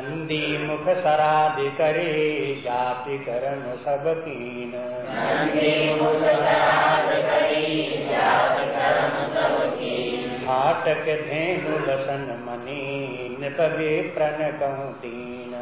नंदी मुख सराधि करे जाति करण सब कीन फाटक धेनु बसन मनी निपगे प्रण कहूँ तीन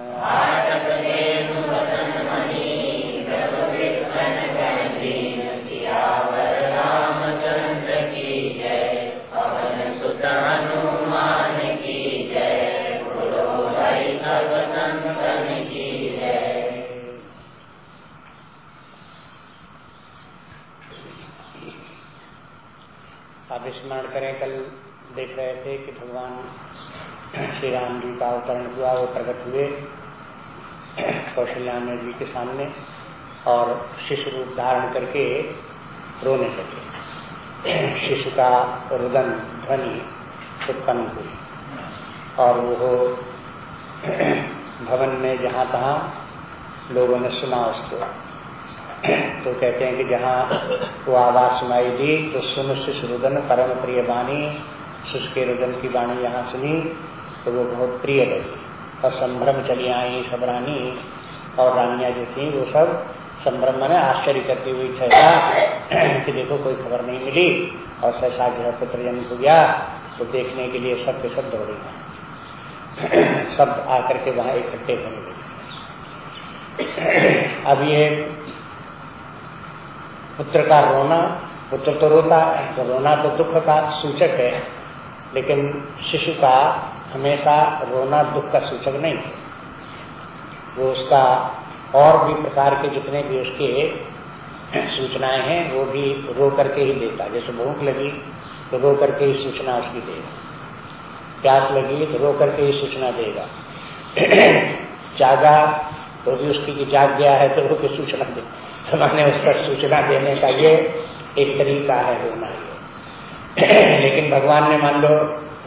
स्मरण करें, कल देख रहे थे कि भगवान श्री राम जी का अवतरण हुआ, वो प्रकट हुए कौशल्यान जी के सामने और शिशु रूप धारण करके रोने लगे। शिशु का रुदन, ध्वनि उत्पन्न हुई और वो भवन में जहाँ तहाँ लोगों ने सुना उसको। तो कहते हैं कि जहाँ वो आवाज़ सुनाई दी तो सुन शिशु रुदन परम प्रिय वाणी शिशु के रुदन की वाणी यहाँ सुनी तो वो बहुत प्रिय लगी। और संभ्रम चली आई सब रानी, और रानियाँ जो थी, वो सब संभ्रम में आश्चर्य करती हुई सहसा कि देखो कोई खबर नहीं मिली, और सहसा जो है पुत्र जन्म हो गया तो देखने के लिए सब के सब दौड़े सब आकर के वहाँ इकट्ठे होने लगे अब ये पुत्र का रोना, पुत्र तो रोता है तो रोना तो दुख का सूचक है। लेकिन शिशु का हमेशा रोना दुख का सूचक नहीं वो उसका और भी प्रकार के जितने भी उसके सूचनाएँ हैं, वो भी रो करके ही देता जैसे भूख लगी तो रो करके ही सूचना उसकी देगा। प्यास लगी तो रो करके ही सूचना देगा। जागा तो भी उसकी जाग गया है तो रो के सूचना दे तो मैंने उसका सूचना देने का ये एक तरीका है रोना लेकिन भगवान ने मान लो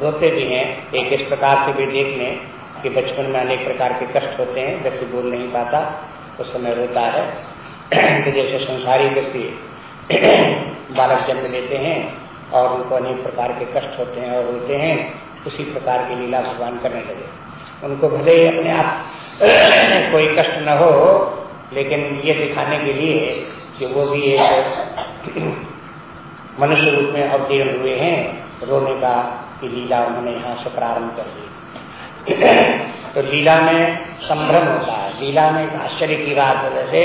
रोते भी हैं, एक इस प्रकार से भी देख लें कि बचपन में अनेक प्रकार के कष्ट होते हैं, व्यक्ति बोल नहीं पाता, उस समय रोता है। कि जैसे संसारी व्यक्ति बालक जन्म लेते हैं और उनको अनेक प्रकार के कष्ट होते हैं और रोते हैं, उसी प्रकार की लीला भगवान करने लगे। उनको भले ही अपने आप कोई कष्ट न हो लेकिन ये दिखाने के लिए कि वो भी एक मनुष्य रूप में अवतीर्ण हुए हैं, रोने का की लीला उन्होंने यहाँ से प्रारंभ कर दी। तो लीला में संभ्रम होता है। लीला में एक आश्चर्य की बात है। जैसे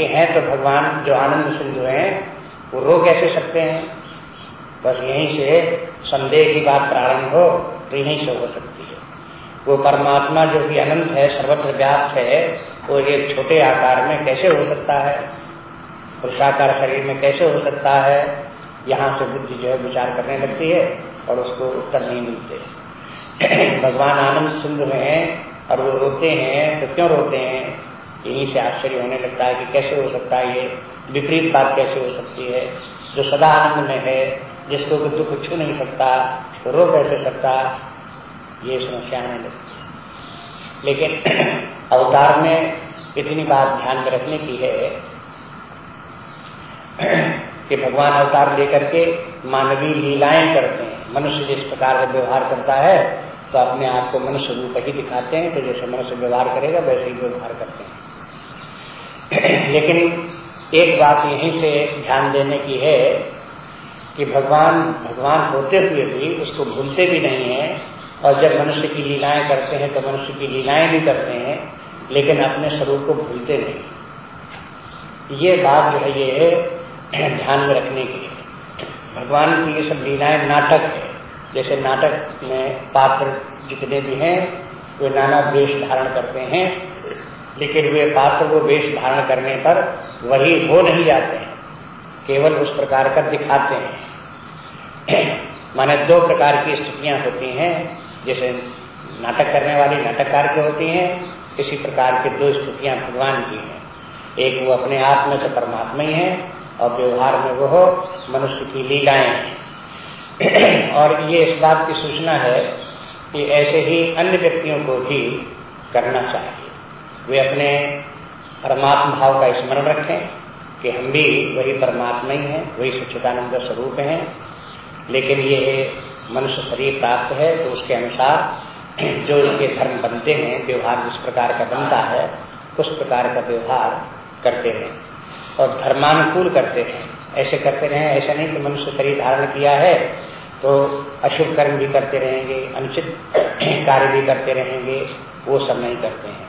ये है तो भगवान जो आनंद सिंधु है, वो रो कैसे सकते हैं? बस यहीं से संदेह की बात प्रारंभ हो तो यहीं से हो सकती है। वो परमात्मा जो कि अनंत है, सर्वत्र व्याप्त है वो एक छोटे आकार में कैसे हो सकता है? पुरुषाकार शरीर में कैसे हो सकता है? यहाँ से बुद्धि जो है विचार करने लगती है और उसको उत्तर नहीं मिलते। भगवान आनंद सिंधु में है और वो रोते हैं तो क्यों रोते हैं? यहीं से आश्चर्य होने लगता है कि कैसे हो सकता है ये? विपरीत बात कैसे हो सकती है? जो सदा आनंद में है, जिसको दुख छू नहीं सकता तो रो कैसे सकता? ये समस्या आने लगती लेकिन अवतार में इतनी बात ध्यान में रखने की है कि भगवान अवतार लेकर के मानवीय लीलाएँ करते हैं। मनुष्य जिस प्रकार का व्यवहार करता है तो अपने आप को मनुष्य रूप ही दिखाते हैं तो जैसे मनुष्य व्यवहार करेगा, वैसे ही व्यवहार करते हैं। लेकिन एक बात यहीं से ध्यान देने की है कि भगवान भगवान होते हुए भी, उसको भूलते भी नहीं है और जब मनुष्य की लीलाएँ करते हैं तो मनुष्य की लीलाएँ भी करते हैं, लेकिन अपने स्वरूप को भूलते नहीं। ये बात जो है, ये ध्यान में रखने की है भगवान की ये सब लीलाएँ नाटक है। जैसे नाटक में पात्र जितने भी हैं, वे नाना वेश धारण करते हैं, लेकिन वे पात्र को वेश धारण करने पर वही हो नहीं जाते केवल उस प्रकार का दिखाते हैं। माने दो प्रकार की स्थितियाँ होती हैं जैसे नाटक करने वाली नाटककार की होती हैं, इसी प्रकार की दो स्थितियाँ भगवान की हैं। एक वो अपने आप में से परमात्मा ही है, और व्यवहार में वो मनुष्य की लीलाएँ हैं। और ये इस बात की सूचना है कि ऐसे ही अन्य व्यक्तियों को भी करना चाहिए। वे अपने परमात्मा भाव का स्मरण रखें कि हम भी वही परमात्मा ही हैं, वही सच्चिदानंद स्वरूप हैं। लेकिन ये मनुष्य शरीर प्राप्त है तो उसके अनुसार जो इनके धर्म बनते हैं, व्यवहार जिस प्रकार का बनता है, उस प्रकार का व्यवहार करते हैं और धर्मानुकूल करते हैं। ऐसे करते रहे, ऐसा नहीं कि मनुष्य शरीर धारण किया है तो अशुभ कर्म भी करते रहेंगे, अनुचित कार्य भी करते रहेंगे, वो सब नहीं करते हैं।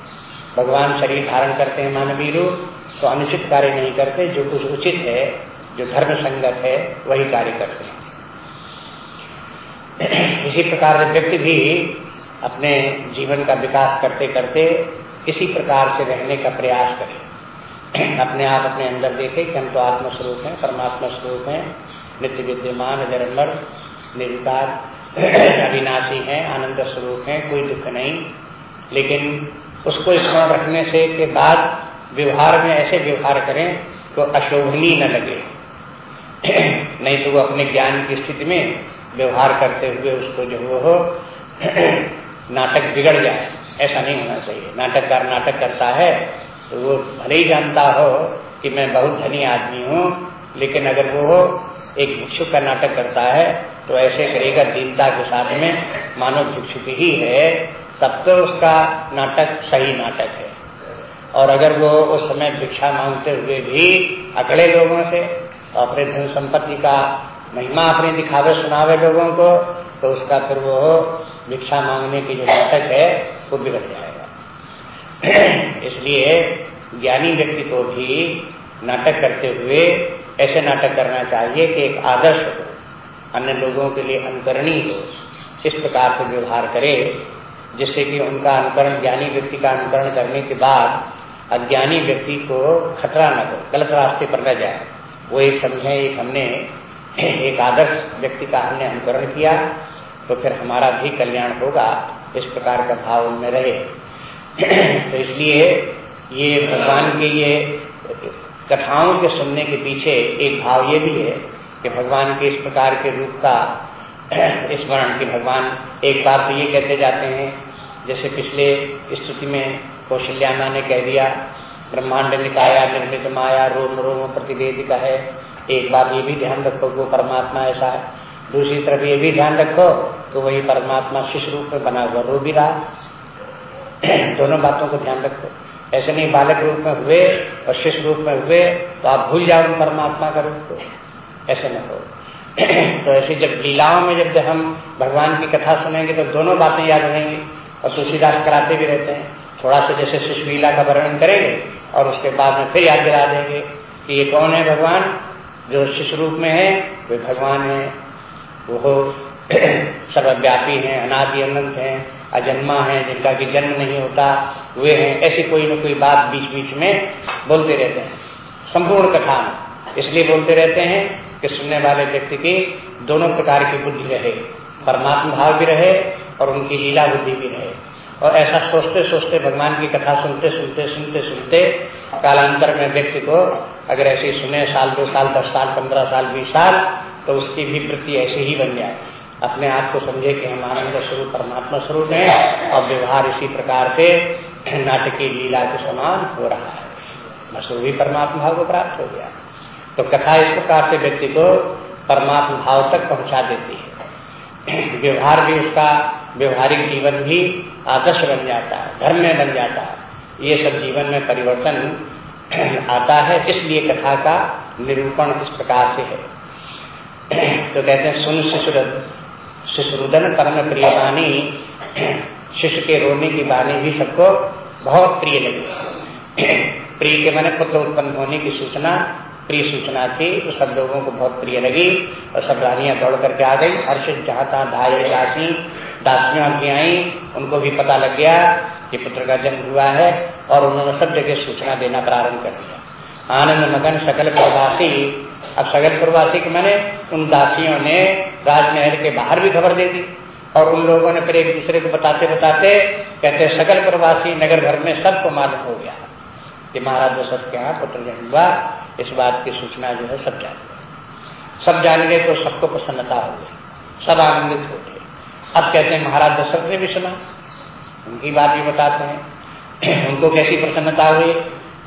भगवान शरीर धारण करते हैं मानवीय रूप तो अनुचित कार्य नहीं करते, जो कुछ उचित है, जो धर्म संगत है, वही कार्य करते हैं। इसी प्रकार व्यक्ति भी अपने जीवन का विकास करते करते किसी प्रकार से रहने का प्रयास करें, अपने आप अपने अंदर देखे कि हम तो आत्मस्वरूप हैं परमात्मा स्वरूप हैं, नित्य विद्यमान निरंबर निर्विकार अविनाशी हैं, आनंद स्वरूप हैं, कोई दुख नहीं। लेकिन उसको स्मरण रखने से के बाद व्यवहार में ऐसे व्यवहार करें तो अशोभनीय न लगे। नहीं तो वो अपने ज्ञान की स्थिति में व्यवहार करते हुए उसको जो वो नाटक बिगड़ जाए। ऐसा नहीं होना चाहिए। नाटककार नाटक करता है तो वो भले ही जानता हो कि मैं बहुत धनी आदमी हूँ, लेकिन अगर वो एक भिक्षुक का नाटक करता है तो ऐसे करेगा दीनता के साथ में, मानव भिक्षुक ही है, तब तो उसका नाटक सही नाटक है। और अगर वो उस समय भिक्षा मांगते हुए भी अकड़े लोगों से अपने धन संपत्ति का महिमा अपने दिखावे, सुनावे लोगों को तो उसका फिर वो भिक्षा मांगने की जो नाटक है, वो बिगड़ जाएगा। इसलिए ज्ञानी व्यक्ति को भी नाटक करते हुए ऐसे नाटक करना चाहिए कि एक आदर्श हो, अन्य लोगों के लिए अनुकरणीय हो, इस प्रकार से व्यवहार करे, जिससे कि उनका अनुकरण, ज्ञानी व्यक्ति का अनुकरण करने के बाद अज्ञानी व्यक्ति को खतरा न हो, गलत रास्ते पर न जाए। वो एक समझे, एक हमने एक आदर्श व्यक्ति का हमने अनुकरण किया तो फिर हमारा भी कल्याण होगा, इस प्रकार का भाव उनमें रहे। तो इसलिए ये भगवान के ये कथाओं के सुनने के पीछे एक भाव ये भी है कि भगवान के इस प्रकार के रूप का स्मरण कि भगवान एक बार तो ये कहते जाते हैं, जैसे पिछले स्थिति में कौशल्याना ने कह दिया, ब्रह्मांड निकाया, निर्मित माया, रोम रोम प्रतिवेदिका है। एक बात ये भी ध्यान रखो वो परमात्मा ऐसा है। दूसरी तरफ़ ये भी ध्यान रखो तो वही परमात्मा शिष्य रूप में बना हुआ रो भी रहा दोनों बातों को ध्यान रखो। ऐसे नहीं, बालक रूप में हुए और शिष्य रूप में हुए तो आप भूल जाओ परमात्मा का रूप को। ऐसे न हो तो ऐसे जब लीलाओं में जब हम भगवान की कथा सुनेंगे तो दोनों बातें याद रहेंगी और तुलसीदास कराते भी रहते हैं। थोड़ा सा जैसे शिष्य लीला का वर्णन करेंगे और उसके बाद में फिर याद दिला देंगे कि ये कौन है भगवान? जो शिष्य रूप में है, वे भगवान है। वो सर्वव्यापी हैं, अनादि अनंत हैं, अजन्मा है, जिनका कि जन्म नहीं होता, वे हैं। ऐसी कोई न कोई बात बीच बीच में बोलते रहते हैं। संपूर्ण कथा इसलिए बोलते रहते हैं कि सुनने वाले व्यक्ति की दोनों प्रकार की बुद्धि रहे। परमात्मा भाव भी रहे और उनकी लीला बुद्धि भी रहे। और ऐसा सोचते सोचते भगवान की कथा सुनते सुनते सुनते सुनते कालांतर में व्यक्ति को अगर ऐसे सुने साल, दो साल, दस साल, पंद्रह साल, बीस साल तो उसकी भी वृत्ति ऐसे ही बन जाए। अपने आप को समझे कि हम आनंद स्वरूप, परमात्मा स्वरूप है और व्यवहार इसी प्रकार से नाटकीय लीला के समान हो रहा है। बस वो भी परमात्मा भाव को प्राप्त हो गया। तो कथा इस प्रकार से व्यक्ति को परमात्मा भाव तक पहुँचा देती है। व्यवहार भी उसका, व्यवहारिक जीवन भी आदर्श बन जाता है, धर्म में बन जाता है। ये सब जीवन में परिवर्तन आता है, इसलिए कथा का निरूपण इस प्रकार से है। तो कहते हैं, सुन शिशुर, शिशुरुदन परम प्रिय वाणी, शिशु के रोने की वाणी भी सबको बहुत प्रिय लगी। प्रिय के मैंने पुत्र उत्पन्न होने की सूचना, प्रिय सूचना थी तो सब लोगों को बहुत प्रिय लगी और सब रानियाँ दौड़ करके आ गई। हर्षित जहाँ तहा दासी, दासियाँ की आई, उनको भी पता लग गया कि पुत्र का जन्म हुआ है और उन्होंने सब जगह सूचना देना प्रारंभ कर दिया। आनंद मगन सकल प्रवासी। अब सकल प्रवासी के मैंने उन दासियों ने राजमहल के बाहर भी खबर दे दी और उन लोगों ने फिर एक दूसरे को बताते बताते कहते, सकल प्रवासी नगर भर में सबको मालूम हो गया कि महाराज दशरथ के यहाँ पुत्र जन्म हुआ, इस बात की सूचना जो है सब जान गए। सब जान गए तो सबको प्रसन्नता हो गई, सब आनंदित हो गए। अब कहते हैं, महाराज दशरथ ने भी सुना उनकी बात भी बताते हैं। उनको कैसी प्रसन्नता हुई?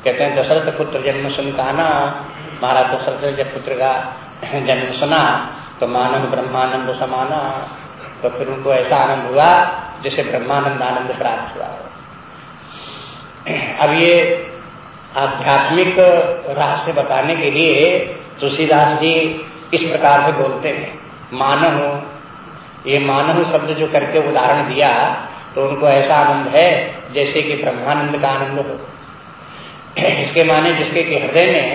कहते हैं, दशरथ पुत्र जन्म सुन कहना महाराज दशरथ जब पुत्र का जन्म सुना तो मानव ब्रह्मानंद समाना। तो फिर उनको ऐसा आनंद हुआ, जैसे ब्रह्मानंद आनंद प्राप्त हुआ। अब ये आध्यात्मिक रहस्य बताने के लिए तुलसीदास जी इस प्रकार से बोलते हैं। मानव ये मानव शब्द जो करके उदाहरण दिया तो उनको ऐसा आनंद है जैसे कि ब्रह्मानंद का आनंद हो। इसके माने जिसके के हृदय में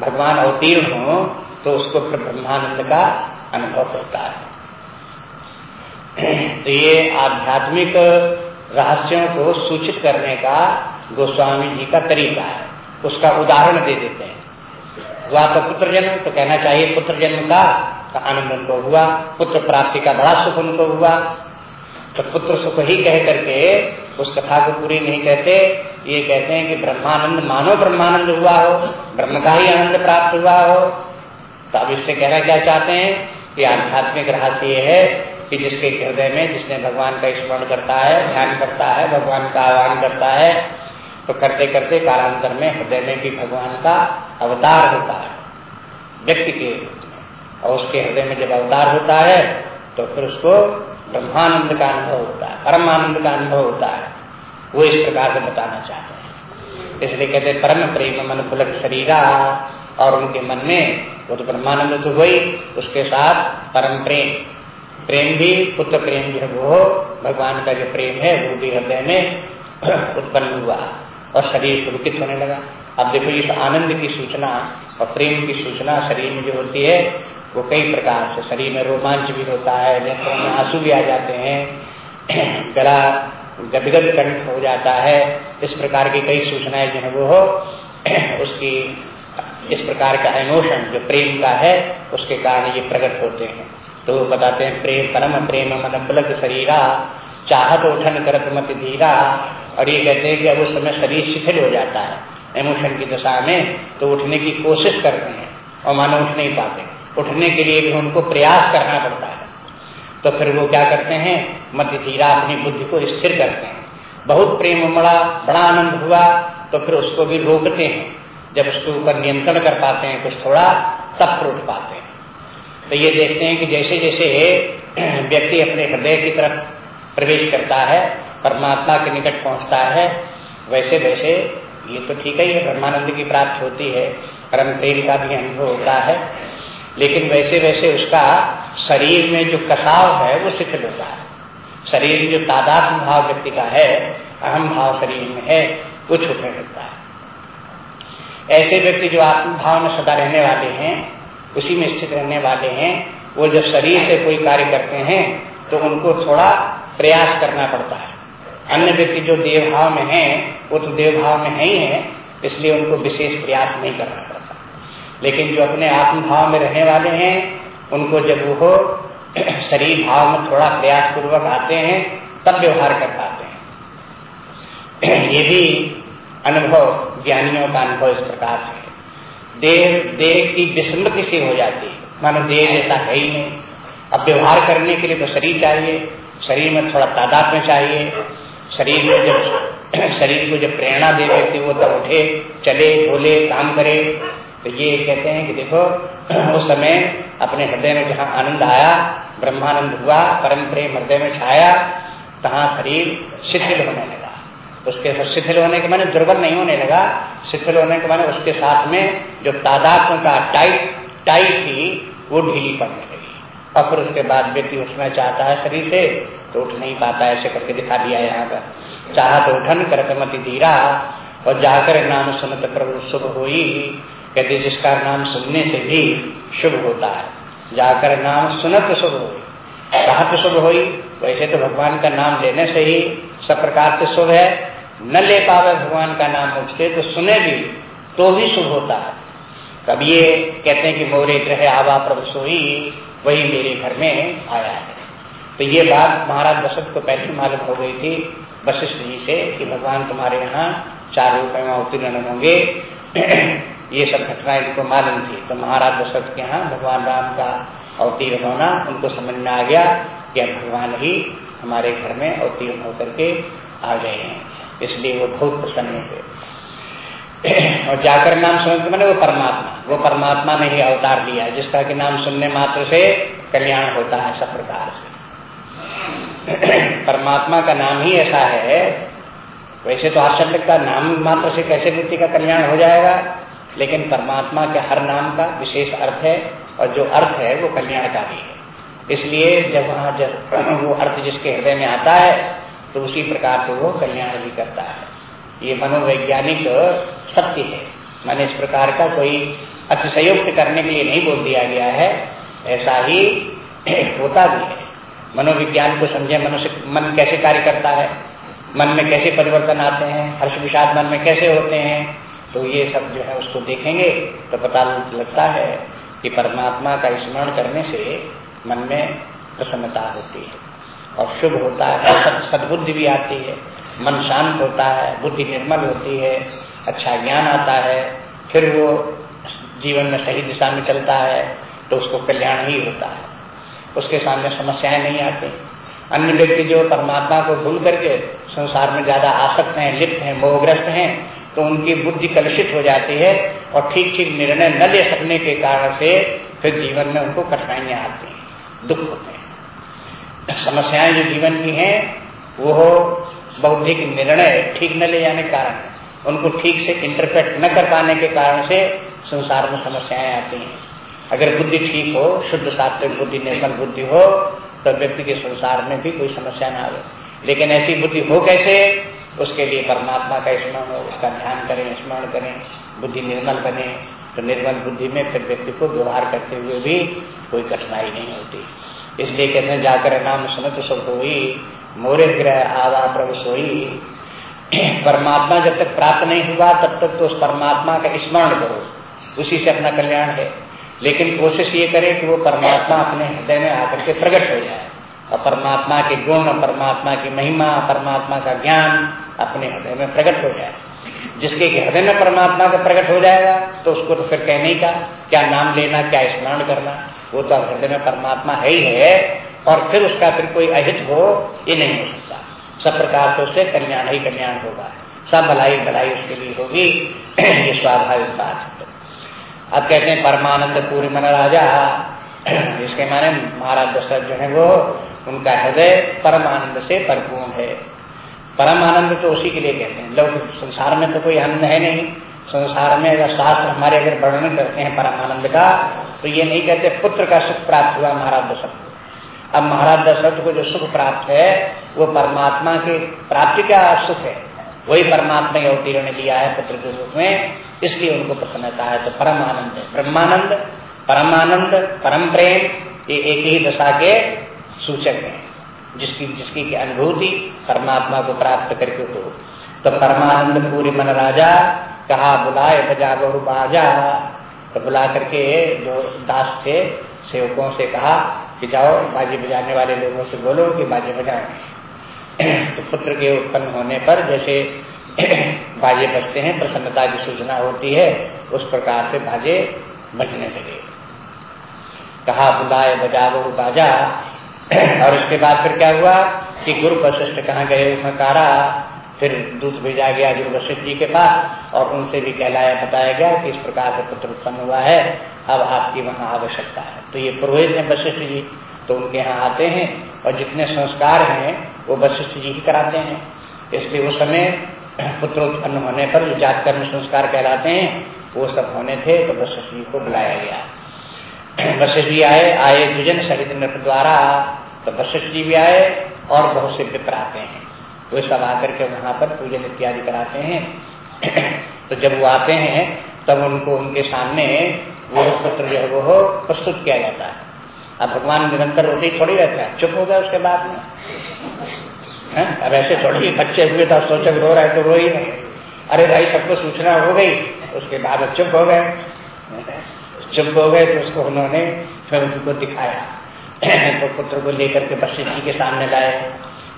भगवान अवतीर्ण हो तो उसको फिर ब्रह्मानंद का अनुभव होता है। तो ये आध्यात्मिक रहस्यों को सूचित करने का गोस्वामी जी का तरीका है। उसका उदाहरण दे देते हैं। हुआ तो पुत्र जन्म तो कहना चाहिए पुत्र जन्म का तो आनंद उनको हुआ। पुत्र प्राप्ति का बड़ा सुख उनको हुआ। तो पुत्र सुख ही कह करके उस कथा को पूरी नहीं कहते। ये कहते हैं कि ब्रह्मानंद मानो ब्रह्मानंद हुआ हो, ब्रह्म का ही आनंद प्राप्त हुआ हो। तो अब इससे कहना क्या चाहते हैं कि आध्यात्मिक रहस्य ये है कि जिसके हृदय में जिसने भगवान का स्मरण करता है, ध्यान करता है, भगवान का आह्वान करता है तो करते करते कालांतर में हृदय में भी भगवान का अवतार होता है, व्यक्ति के और उसके हृदय में जब अवतार होता है तो फिर उसको ब्रह्मानंद का अनुभव होता है, परमानंद का अनुभव होता है। वो इस प्रकार से बताना चाहते हैं। इसलिए कहते परम प्रेम मन पुलक शरीरा, और उनके मन में वो तो ब्रह्मानंद तो हुई, उसके साथ परम प्रेम। प्रेम भी पुत्र प्रेम जो वो भगवान का जो प्रेम है, वो भी हृदय में उत्पन्न हुआ, और शरीर पुलकित होने लगा। अब देखो, इस आनंद की सूचना और प्रेम की सूचना शरीर में जो होती है वो कई प्रकार से शरीर में रोमांच भी होता है, नेत्रों में आँसू भी आ जाते हैं, गला गदगद कंठ हो जाता है, इस प्रकार की कई सूचनाएँ जो है वो हो, उसकी, इस प्रकार का इमोशन जो प्रेम का है, उसके कारण ये प्रकट होते हैं। तो बताते हैं, प्रेम परम प्रेम मन बलक शरीरा, चाहत उठन करत मत धीरा। और ये कहते हैं कि अब उस समय शरीर शिथिल हो जाता है इमोशन की दशा में तो उठने की कोशिश करते हैं और मानो उठ नहीं पाते। उठने के लिए भी उनको प्रयास करना पड़ता है। तो फिर वो क्या करते हैं? मध्य धीरा अपनी बुद्धि को स्थिर करते हैं। बहुत प्रेम उमड़ा, बड़ा आनंद हुआ तो फिर उसको भी रोकते हैं। जब उसके ऊपर नियंत्रण कर पाते हैं, कुछ थोड़ा तब फिर उठ पाते हैं। तो ये देखते हैं कि जैसे जैसे व्यक्ति अपने हृदय की तरफ़ प्रवेश करता है, परमात्मा के निकट पहुँचता है वैसे वैसे ये तो ठीक है, ये ब्रह्मानंद की प्राप्ति होती है। परम प्रेम का भी अनुभव होता है। लेकिन वैसे वैसे उसका शरीर में जो कसाव है, वो शिथिल होता है। शरीर में जो तादात्म भाव व्यक्ति का है, अहम भाव शरीर में है, वो छूटने लगता है। ऐसे व्यक्ति जो आत्म भाव में सदा रहने वाले हैं, उसी में स्थित रहने वाले हैं, वो जब शरीर से कोई कार्य करते हैं तो उनको थोड़ा प्रयास करना पड़ता है। अन्य व्यक्ति जो देवभाव में है, वो तो देवभाव में है ही है, इसलिए उनको विशेष प्रयास नहीं करना पड़ता। लेकिन जो अपने आत्म भाव में रहने वाले हैं, उनको जब वो शरीर भाव में थोड़ा प्रयास पूर्वक आते हैं, तब व्यवहार कर पाते हैं। ये भी अनुभव, ज्ञानियों का अनुभव इस प्रकार से देह देह की विस्मृति से हो जाती है। मानो देह जैसा है ही नहीं। अब व्यवहार करने के लिए तो शरीर चाहिए, शरीर में थोड़ा तादाद में चाहिए। शरीर में जब शरीर को जब प्रेरणा दे व्यक्ति वो तब उठे, चले, बोले, काम करे। तो ये कहते हैं कि देखो, उस समय अपने हृदय में जहाँ आनंद आया, ब्रह्मानंद हुआ, परम प्रेम हृदय में छाया, तहाँ शरीर शिथिल होने लगा। उसके शिथिल होने के माने दुर्बल नहीं होने लगा। शिथिल होने के माने उसके साथ में जो तादात्म का टाइट टाइट थी, वो ढीली पड़ने लगी। और फिर उसके बाद व्यक्ति उसमें चाहता है शरीर से तो उठ नहीं पाता, ऐसे करके दिखा दिया यहाँ पर। तो उठन करकमति धीरा, और जाकर नाम सुनत प्रभु शुभ हो कहते जिसका नाम सुनने से भी शुभ होता है। जाकर नाम सुनत शुभ हो। कहा शुभ हो वैसे तो भगवान का नाम लेने से ही सब प्रकार से शुभ है। न ले पावे भगवान का नाम मुझसे तो सुने भी तो भी शुभ होता है। कब ये कहते हैं कि मोरे ग्रह आवा प्रभु सोई, वही मेरे घर में आया है। तो ये बात महाराज वसंत को पहले मालूम हो गई थी, वशिष्ठ जी से, कि भगवान तुम्हारे यहाँ चार रूप में उत्तीर्ण होंगे। ये सब घटनाएँ इनको मालूम थी। तो महाराज दशरथ के यहाँ भगवान राम का अवतीर्ण होना उनको समझ में आ गया कि भगवान ही हमारे घर में अवतीर्ण होकर के आ गए हैं। इसलिए वो बहुत प्रसन्न हुए और जाकर नाम सुनते मैंने वो परमात्मा वो परमात्मा ने ही अवतार है जिसका कि नाम सुनने मात्र से कल्याण होता है सब प्रकार से। परमात्मा का नाम ही ऐसा है। वैसे तो आश्चर्य का नाम मात्र से कैसे व्यक्ति का कल्याण हो जाएगा? लेकिन परमात्मा के हर नाम का विशेष अर्थ है और जो अर्थ है वो कल्याणकारी है। इसलिए जब वहाँ जब वो अर्थ जिसके हृदय में आता है तो उसी प्रकार से वो कल्याण भी करता है। ये मनोवैज्ञानिक सत्य है। मैंने इस प्रकार का कोई अतिशयुक्त करने के लिए नहीं बोल दिया गया है। ऐसा ही होता भी है। मनोविज्ञान को समझे मनुष्य मन कैसे कार्य करता है? मन में कैसे परिवर्तन आते हैं? हर्ष विषाद मन में कैसे होते हैं? तो ये सब जो है उसको देखेंगे तो पता लगता है कि परमात्मा का स्मरण करने से मन में प्रसन्नता होती है और शुभ होता है सदबुद्धि भी आती है। मन शांत होता है, बुद्धि निर्मल होती है अच्छा ज्ञान आता है, फिर वो जीवन में सही दिशा में चलता है तो उसको कल्याण ही होता है। उसके सामने समस्याएँ नहीं आती। अन्य व्यक्ति जो परमात्मा को भूल करके संसार में ज़्यादा आसक्त हैं, लिप्त हैं, मोहग्रस्त हैं तो उनकी बुद्धि कलुषित हो जाती है और ठीक ठीक निर्णय न ले सकने के कारण से फिर जीवन में उनको कठिनाइयाँ आती हैं, दुख होते हैं। समस्याएँ जो जीवन की हैं, वो बौद्धिक निर्णय ठीक न ले जाने के कारण, उनको ठीक से इंटरप्रेट न कर पाने के कारण से संसार में समस्याएँ आती हैं। अगर बुद्धि ठीक हो, शुद्ध सात्विक बुद्धि, निर्मल बुद्धि हो तो व्यक्ति के संसार में भी कोई समस्या ना आवे। लेकिन ऐसी बुद्धि हो कैसे? उसके लिए परमात्मा का स्मरण हो, उसका ध्यान करें, स्मरण करें, बुद्धि निर्मल बने तो निर्मल बुद्धि में फिर व्यक्ति को व्यवहार करते हुए भी कोई कठिनाई नहीं होती। इसलिए कहते हैं, जाकर नाम सुनत सुख हुई, मोरे ग्रह आवा प्रभु सोई। परमात्मा जब तक प्राप्त नहीं हुआ, तब तक तो उस परमात्मा का स्मरण करो। उसी से अपना कल्याण है। लेकिन कोशिश ये करें कि वो परमात्मा अपने हृदय में आकर के प्रकट हो जाए। और परमात्मा के गुण परमात्मा की महिमा परमात्मा का ज्ञान अपने हृदय में प्रकट हो जाए। जिसके हृदय में परमात्मा का प्रकट हो जाएगा तो उसको तो फिर कहने का, क्या नाम लेना, क्या स्मरण करना, वो तो हृदय में परमात्मा है ही है, और फिर उसका फिर कोई अहित हो, ये नहीं हो सकता। सब प्रकार से उससे कल्याण ही कल्याण होगा। सब भलाई भलाई उसके लिए होगी, ये स्वाभाविक बात है। अब कहते हैं, परमानंद पूरी मन राजा। इसके माने महाराज दशरथ जो है वो उनका हृदय परम आनंद से परिपूर्ण है। परम आनंद तो उसी के लिए कहते हैं। लोग संसार में तो कोई आनंद है नहीं। संसार में अगर शास्त्र हमारे अगर वर्णन करते हैं परम आनंद का तो ये नहीं कहते पुत्र का सुख प्राप्त हुआ महाराज दशरथ को। अब महाराज दशरथ को जो सुख प्राप्त है, वो परमात्मा की प्राप्ति का सुख है? वही परमात्मा अवतीर्ण ने लिया है पुत्र के रूप में। इसलिए उनको प्रसन्नता है। तो परम आनंद ब्रह्मानंद, परमानंद, परम प्रेम, ये एक ही दशा के सूचक है। जिसकी जिसकी की अनुभूति परमात्मा को प्राप्त करके हो तो परमानंद पूरी मन राजा, कहा, बुलाए बजा बहु बाजा। तो बुला करके जो दास थे, सेवकों से कहा कि जाओ, बाजे बजाने वाले लोगों से बोलो कि बाजे बजाए। तो पुत्र के उत्पन्न होने पर जैसे बाजे बजते हैं, प्रसन्नता की सूचना होती है, उस प्रकार से बाजे बजने लगे। कहा, बुलाए बजाओ बाजा। और उसके बाद फिर क्या हुआ कि गुरु वशिष्ठ कहाँ गए? उसमें कारा, फिर दूत भेजा गया गुरु वशिष्ठ जी के पास और उनसे भी कहलाया, बताया गया कि इस प्रकार से पुत्र उत्पन्न हुआ है, अब आपकी वहाँ आवश्यकता है। तो ये पुरोहित है वशिष्ठ जी तो उनके यहाँ आते हैं और जितने संस्कार हैं, वो वशिष्ठ जी ही कराते हैं। इसलिए उस समय पुत्र उत्पन्न होने पर जो जात कर्म संस्कार कहलाते हैं, वो सब होने थे तो वशिष्ठ जी को बुलाया गया। वशिष्ठ जी आए आए द्विजन सहित नृप द्वारा तो वशिष्ठ जी भी आए और बहुत से विप्र आते हैं। वे सब आकर के वहाँ पर पूजन इत्यादि कराते हैं। तो जब वो आते हैं, तब उनको उनके सामने वो पुत्र जो है वो प्रस्तुत किया जाता है। अब भगवान निरंतर होते ही थोड़ी रहता है, चुप हो गया उसके बाद में? अब ऐसे थोड़ी बच्चे हुए तो सोचक रो रहे तो रो ही नहीं अरे भाई, सबको सूचना हो गई, उसके बाद चुप हो गए। चुप हो गए तो उसको उन्होंने फिर उनको दिखाया। तो पुत्र को लेकर के वशिष्ठ जी के सामने लाए।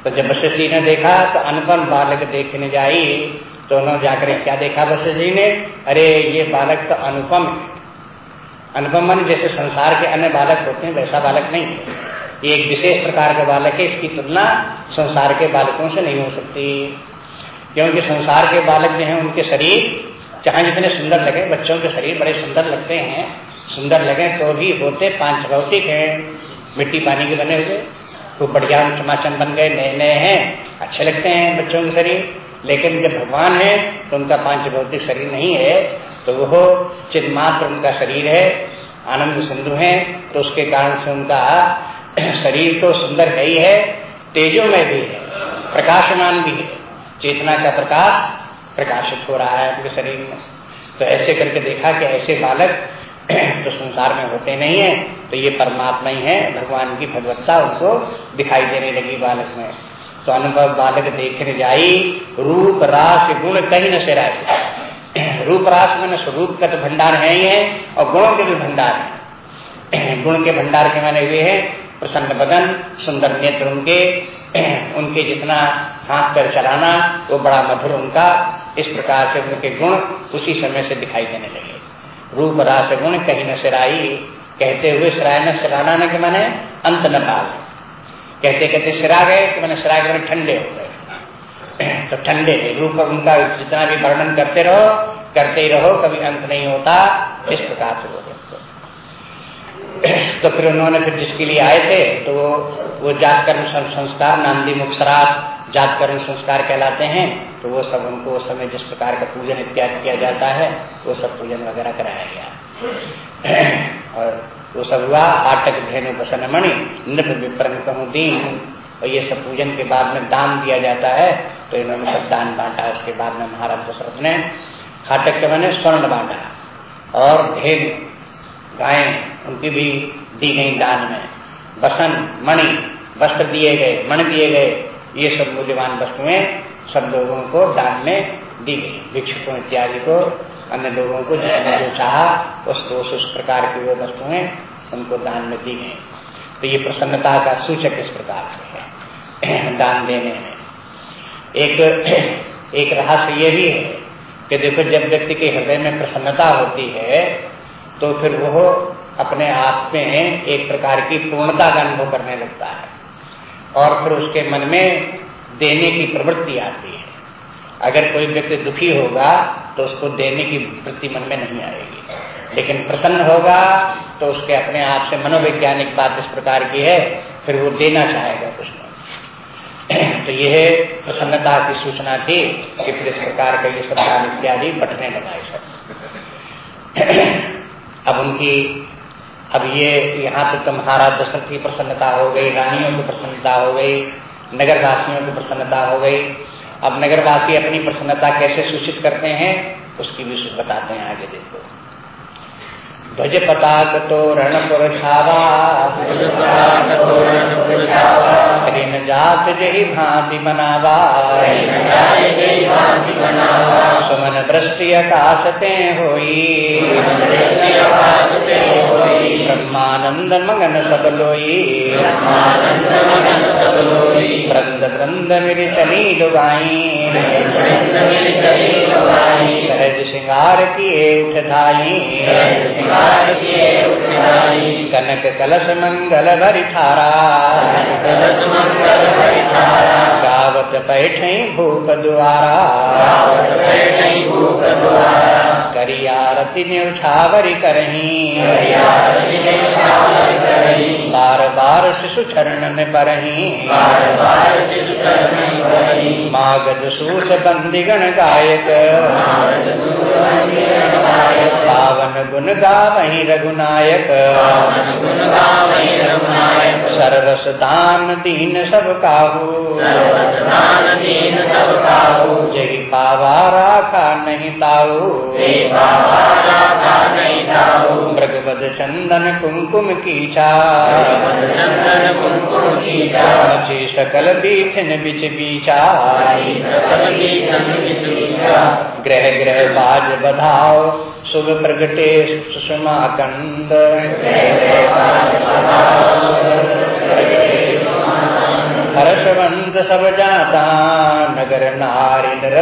तो जब वशिष्ठ जी ने देखा तो अनुपम बालक देखने जाई। तो उन्होंने जाकर क्या देखा वशिष्ठ जी ने? अरे, ये बालक तो अनुपम है। अनुपम मन जैसे संसार के अन्य बालक होते हैं, वैसा बालक नहीं है। ये एक विशेष प्रकार का बालक है, इसकी तुलना संसार के बालकों से नहीं हो सकती। क्योंकि संसार के बालक जो है, उनके शरीर चाहे जितने सुंदर लगे, बच्चों के शरीर बड़े सुंदर लगते हैं, सुंदर लगे तो भी होते पाँच भौतिक है। मिट्टी पानी के बने हुए तो बढ़िया चमाचन बन गए नए नए हैं, अच्छे लगते हैं बच्चों के शरीर। लेकिन जब भगवान है तो उनका पाँच भौतिक शरीर नहीं है तो वो चिन्मात्र उनका शरीर है, आनंद सिंधु है तो उसके कारण से उनका शरीर तो सुंदर है ही है, तेजो में भी है, प्रकाशमान भी है, चेतना का प्रकाश प्रकाशित हो रहा है उनके शरीर में। तो ऐसे करके देखा कि ऐसे बालक तो संसार में होते नहीं है तो ये परमात्मा ही है, भगवान की भगवत्ता उनको दिखाई देने लगी बालक में। तो अनुभव बालक देखने जाई, रूप, रास, गुण कहीं न से रूप, रास में स्वरूप का तो भंडार है ही है, और गुणों के भी भंडार है। गुण के भंडार के माने हुए है, प्रसन्न बदन, सुंदर नेत्र उनके उनके जितना हाथ पैर चलाना, वो बड़ा मधुर उनका, इस प्रकार से उनके गुण उसी समय से दिखाई देने लगे। रूप रास गुण कहीं न सिराई कहते हुए सिराय न सिराना न के माने अंत न पाल। कहते कहते सिरा गए कि मैंने सिरा के ठंडे हो गए। तो ठंडे रूप उनका जितना भी वर्णन करते रहो, करते ही रहो, कभी अंत नहीं होता, इस प्रकार से बोले तो फिर उन्होंने फिर जिसके लिए आए थे तो वो वो जात कर्म संस्कार नामदी मुखसरात जात कर्म संस्कार कहलाते हैं तो वो सब उनको उस समय जिस प्रकार का पूजन इत्यादि किया जाता है, वो सब पूजन वगैरह कराया गया। और वो सब हुआ, आटक धेनु बसन मणि नृप विप्रंग कहूँ दीन। और ये सब पूजन के बाद में दान दिया जाता है तो इन्होंने सब दान बांटा, उसके बाद में महाराज दशरथ ने हाटक के मैंने स्वर्ण बांटा। और ढेर गाय, उनकी भी दी गई दान में। बसन, मणि, वस्त्र दिए गए, मण दिए गए, ये सब मूल्यवान वस्तुएँ सब लोगों को दान में दी गई। भिक्षुकों इत्यादि को, अन्य लोगों को जिसने जो चाहा उसको उस प्रकार की वो वस्तुएँ उनको दान में दी गई। तो ये प्रसन्नता का सूचक इस प्रकार से है, दान देने में। एक एक रहस्य ये भी है कि देखो, जब व्यक्ति के हृदय में प्रसन्नता होती है तो फिर वो अपने आप में एक प्रकार की पूर्णता का अनुभव करने लगता है। और फिर उसके मन में देने की प्रवृत्ति आती है। अगर कोई व्यक्ति दुखी होगा तो उसको देने की वृत्ति मन में नहीं आएगी। लेकिन प्रसन्न होगा तो उसके अपने आप से मनोवैज्ञानिक बात इस प्रकार की है, फिर वो देना चाहेगा कुछ तो यह प्रसन्नता की सूचना थी कि फिर इस प्रकार का ये सब इत्यादि बटने लगा सब। अब उनकी, अब ये यहाँ पे तुम्हारा दशरथ की प्रसन्नता हो गई, रानियों की प्रसन्नता हो गई, नगरवासियों की प्रसन्नता हो गई। अब नगरवासी अपनी प्रसन्नता कैसे सूचित करते हैं, उसकी भी बताते हैं आगे देखो। ध्वज पताक तोरण पुरछावा ऋण जात जही भांति बनावा सुमन दृष्टि आकाशते होई। ब्रह्मानंद मगन सब लोई। वृंद वृंद मेरी चली लुगाई सहज श्रृंगार किए उठ धाई कनक कलश मंगल भरी थारा गावत बैठे भूप द्वारा करी आरती न्यौछावरी करही। बार बार शिशु चरण में परही। मागध सूत बंदिगण गायक। पावन गुण गावही रघुनायक। सररस दान दीन सब काहू। जही पावा राखा नहीं ताऊ। मृगवद चंदन कुमकुम कीचा मची सकल बीठन बिच बीचा ग्रह ग्रह बाज बधाओ शुभ प्रगटे सुषमा कंद हर्षवंत सब जाता नगर नारी नर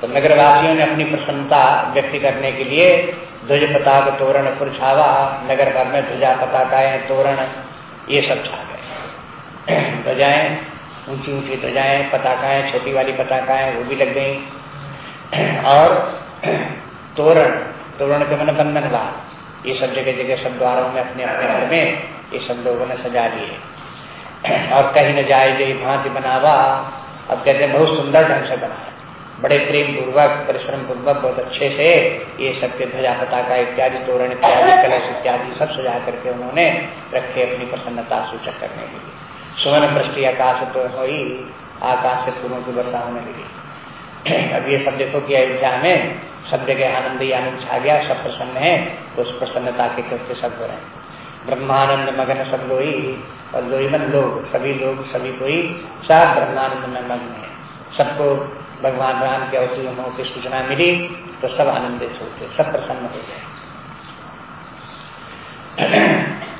तो नगरवासियों ने अपनी प्रसन्नता व्यक्त करने के लिए ध्वज पताक तोरण पुरछावा नगर भर में ध्वजा पताकाएँ, तोरण, ये सब छा गए। ध्वजाएँ ऊँची ऊँची ध्वजाएँ, पताकाएँ, छोटी वाली पताकाएँ, वो भी लग गई। और तोरण तोरण के मन बंधन बार ये सब जगह जगह सब द्वारों में अपने अपने घर में ये सब लोगों ने सजा लिए। और कहीं न जाए जो भांति बनावा, अब कहते हैं बहुत सुंदर ढंग से बनाया। बड़े प्रेम पूर्वक परिश्रम पूर्वक बहुत अच्छे से ये सब के ध्वजा पताका इत्यादि, तोरण इत्यादि, कलश इत्यादि सब सजा करके उन्होंने रखे अपनी प्रसन्नता सूचक करने के लिए। सुवर्ण पृष्टि आकाश तो हो आकाश से फूलों की वर्षा होने लगी अब ये सब देखो कि अयोध्या में सब जगह आनंद ही आनंद छा गया, सब प्रसन्न है तो उस प्रसन्नता के कृत्य सब हो रहे ब्रह्मानंद मगन सब लोई और लोईमन लोग, सभी लोग, सभी कोई सब ब्रह्मानंद में मग्न है। सबको भगवान राम के अवसरों की सूचना मिली तो सब आनंदित होते सब प्रसन्न हो गए।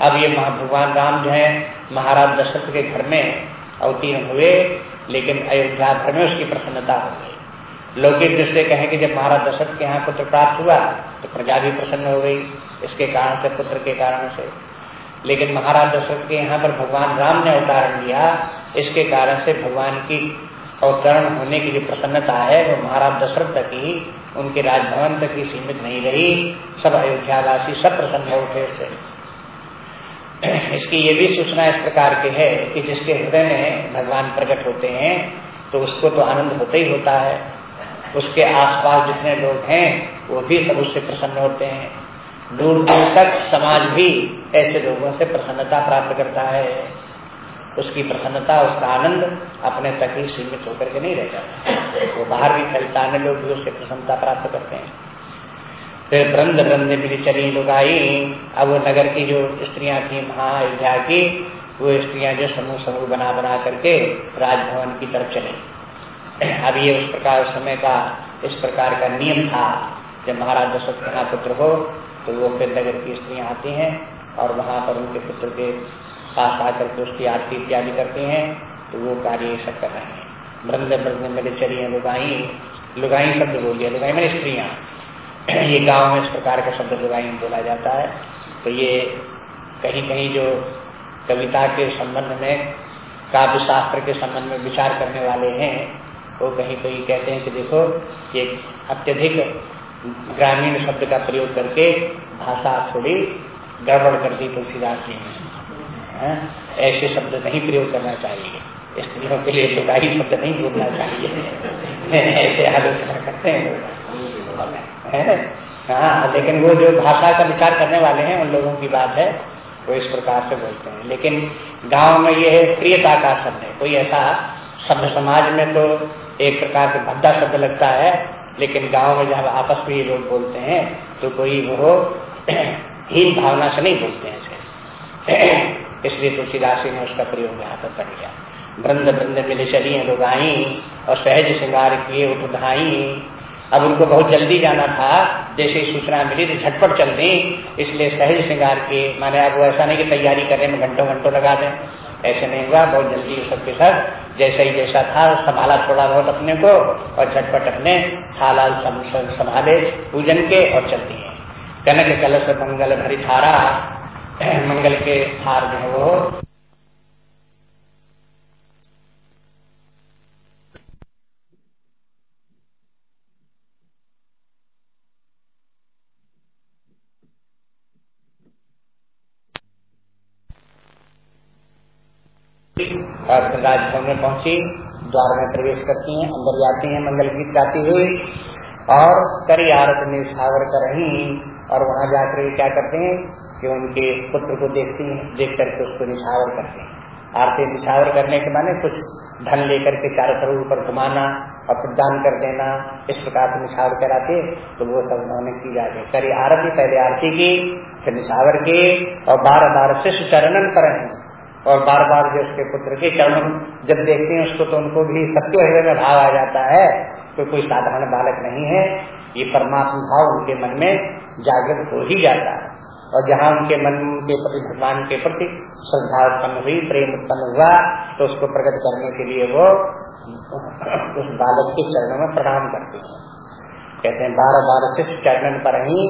अब ये भगवान राम जो है, महाराज दशरथ के घर में अवतीर्ण हुए, लेकिन अयोध्या घर में उसकी प्रसन्नता हो गई। लौकिक दृष्टि कहें कि जब महाराज दशरथ के यहाँ पुत्र प्राप्त हुआ तो प्रजा भी प्रसन्न हो गई इसके कारण से, पुत्र के कारण से। लेकिन महाराज दशरथ के यहाँ पर भगवान राम ने अवतारण लिया, इसके कारण से भगवान की अवतरण होने की जो प्रसन्नता है, वो महाराज दशरथ तक ही, उनके राजभवन तक ही सीमित नहीं रही। सब अयोध्यावासी सब प्रसन्न हो उठे से इसकी ये भी सूचना इस प्रकार की है कि जिसके हृदय में भगवान प्रकट होते हैं तो उसको तो आनंद होता ही होता है। उसके आसपास जितने लोग हैं, वो भी सब उससे प्रसन्न होते हैं। दूर दूर तक समाज भी ऐसे लोगों से प्रसन्नता प्राप्त करता है। उसकी प्रसन्नता, उसका आनंद अपने तक ही सीमित होकर के नहीं रह जाता। वो बाहर भी फैलता है लोग भी उससे प्रसन्नता प्राप्त करते हैं। फिर ब्रंद ब्रंद मिली चली लुगाई अब वो नगर की जो स्त्रियाँ थी, महाअयोध्या की, वो स्त्रियाँ जो समूह समूह बना बना करके राजभवन की तरफ़ चले। अब ये उस प्रकार, समय का, इस प्रकार का नियम था। जब महाराज दशरथ का पुत्र हो तो वो फिर नगर की स्त्रियाँ आती हैं और वहाँ पर उनके पुत्र के पास आकर के उसकी आरती इत्यादि करते हैं तो वो कार्य सब कर रहे हैं। ब्रंद ब्रंद मेरे चरिए लुगाई लुगाई शब्द बोल दिया, लुगाई मैंने स्त्रियाँ। ये गाँव में इस प्रकार का शब्द लुगाई बोला जाता है। तो ये कहीं कहीं जो कविता के संबंध में, काव्य शास्त्र के संबंध में विचार करने वाले हैं वो कहीं कहीं कहते हैं कि देखो ये अत्यधिक ग्रामीण शब्द का प्रयोग करके भाषा थोड़ी गड़बड़ कर दी तुलसीदास जी ने। ऐसे शब्द नहीं प्रयोग करना चाहिए। स्त्रियों के लिए लुगाई शब्द नहीं बोलना चाहिए। ऐसे आलोचना करते हैं हाँ? लेकिन वो जो भाषा का विचार करने वाले हैं, उन लोगों की बात है, वो इस प्रकार से बोलते हैं। लेकिन गाँव में ये प्रियता का शब्द है। कोई ऐसा शब्द समाज में तो एक प्रकार से भद्दा शब्द लगता है, लेकिन गाँव में जब आपस में ये लोग बोलते हैं तो कोई वो हीन भावना से नहीं बोलते हैं इसलिए तुलसीदास ने उसका प्रयोग यहाँ पर कर लिया। वृंद वृंद मिले चली रुगाई और सहज श्रृंगार किए, उठ धाई अब उनको बहुत जल्दी जाना था, जैसे सूचना मिली तो झटपट चल दी, इसलिए सहज श्रृंगार के माने अब वो ऐसा नहीं कि तैयारी करने में घंटों घंटों लगा दें। ऐसे नहीं हुआ, बहुत जल्दी सबके सब जैसा ही जैसा था, संभाला थोड़ा बहुत अपने को और झटपट अपने हालाल संभाले पूजन के और चल दिए। कनक कलश मंगल भरी थारा मंगल के हार जो है वो और राजभवन में पहुँची, द्वार में प्रवेश करती हैं, अंदर जाती हैं, मंगल गीत गाती हुई। और करी आरत में निछावर कर रही और वहाँ जाकर क्या करते हैं कि उनके पुत्र को देखती हैं, देख करके उसको निछावर करते हैं। आरती निछावर करने के माने कुछ धन लेकर के चारों तरफ़ ऊपर घुमाना और फिर दान कर देना, इस प्रकार से निछावर कराते तो वो सब उन्होंने की जाती करी आरती पहले आरती की, फिर निछावर की और बारह बार शिष्य चरणन पर और बार बार जो उसके पुत्र के चरण जब देखते हैं उसको तो उनको भी सत्य हृदय में भाव आ जाता है तो कोई साधारण बालक नहीं है। ये परमात्मा भाव उनके मन में जागृत हो ही जाता है। और जहाँ उनके मन के प्रति भगवान के प्रति श्रद्धा उत्पन्न हुई, प्रेम उत्पन्न हुआ तो उसको प्रकट करने के लिए वो उस बालक के चरणों में प्रणाम करते हैं। कहते हैं, बारह बार शिष्ट चरण पर ही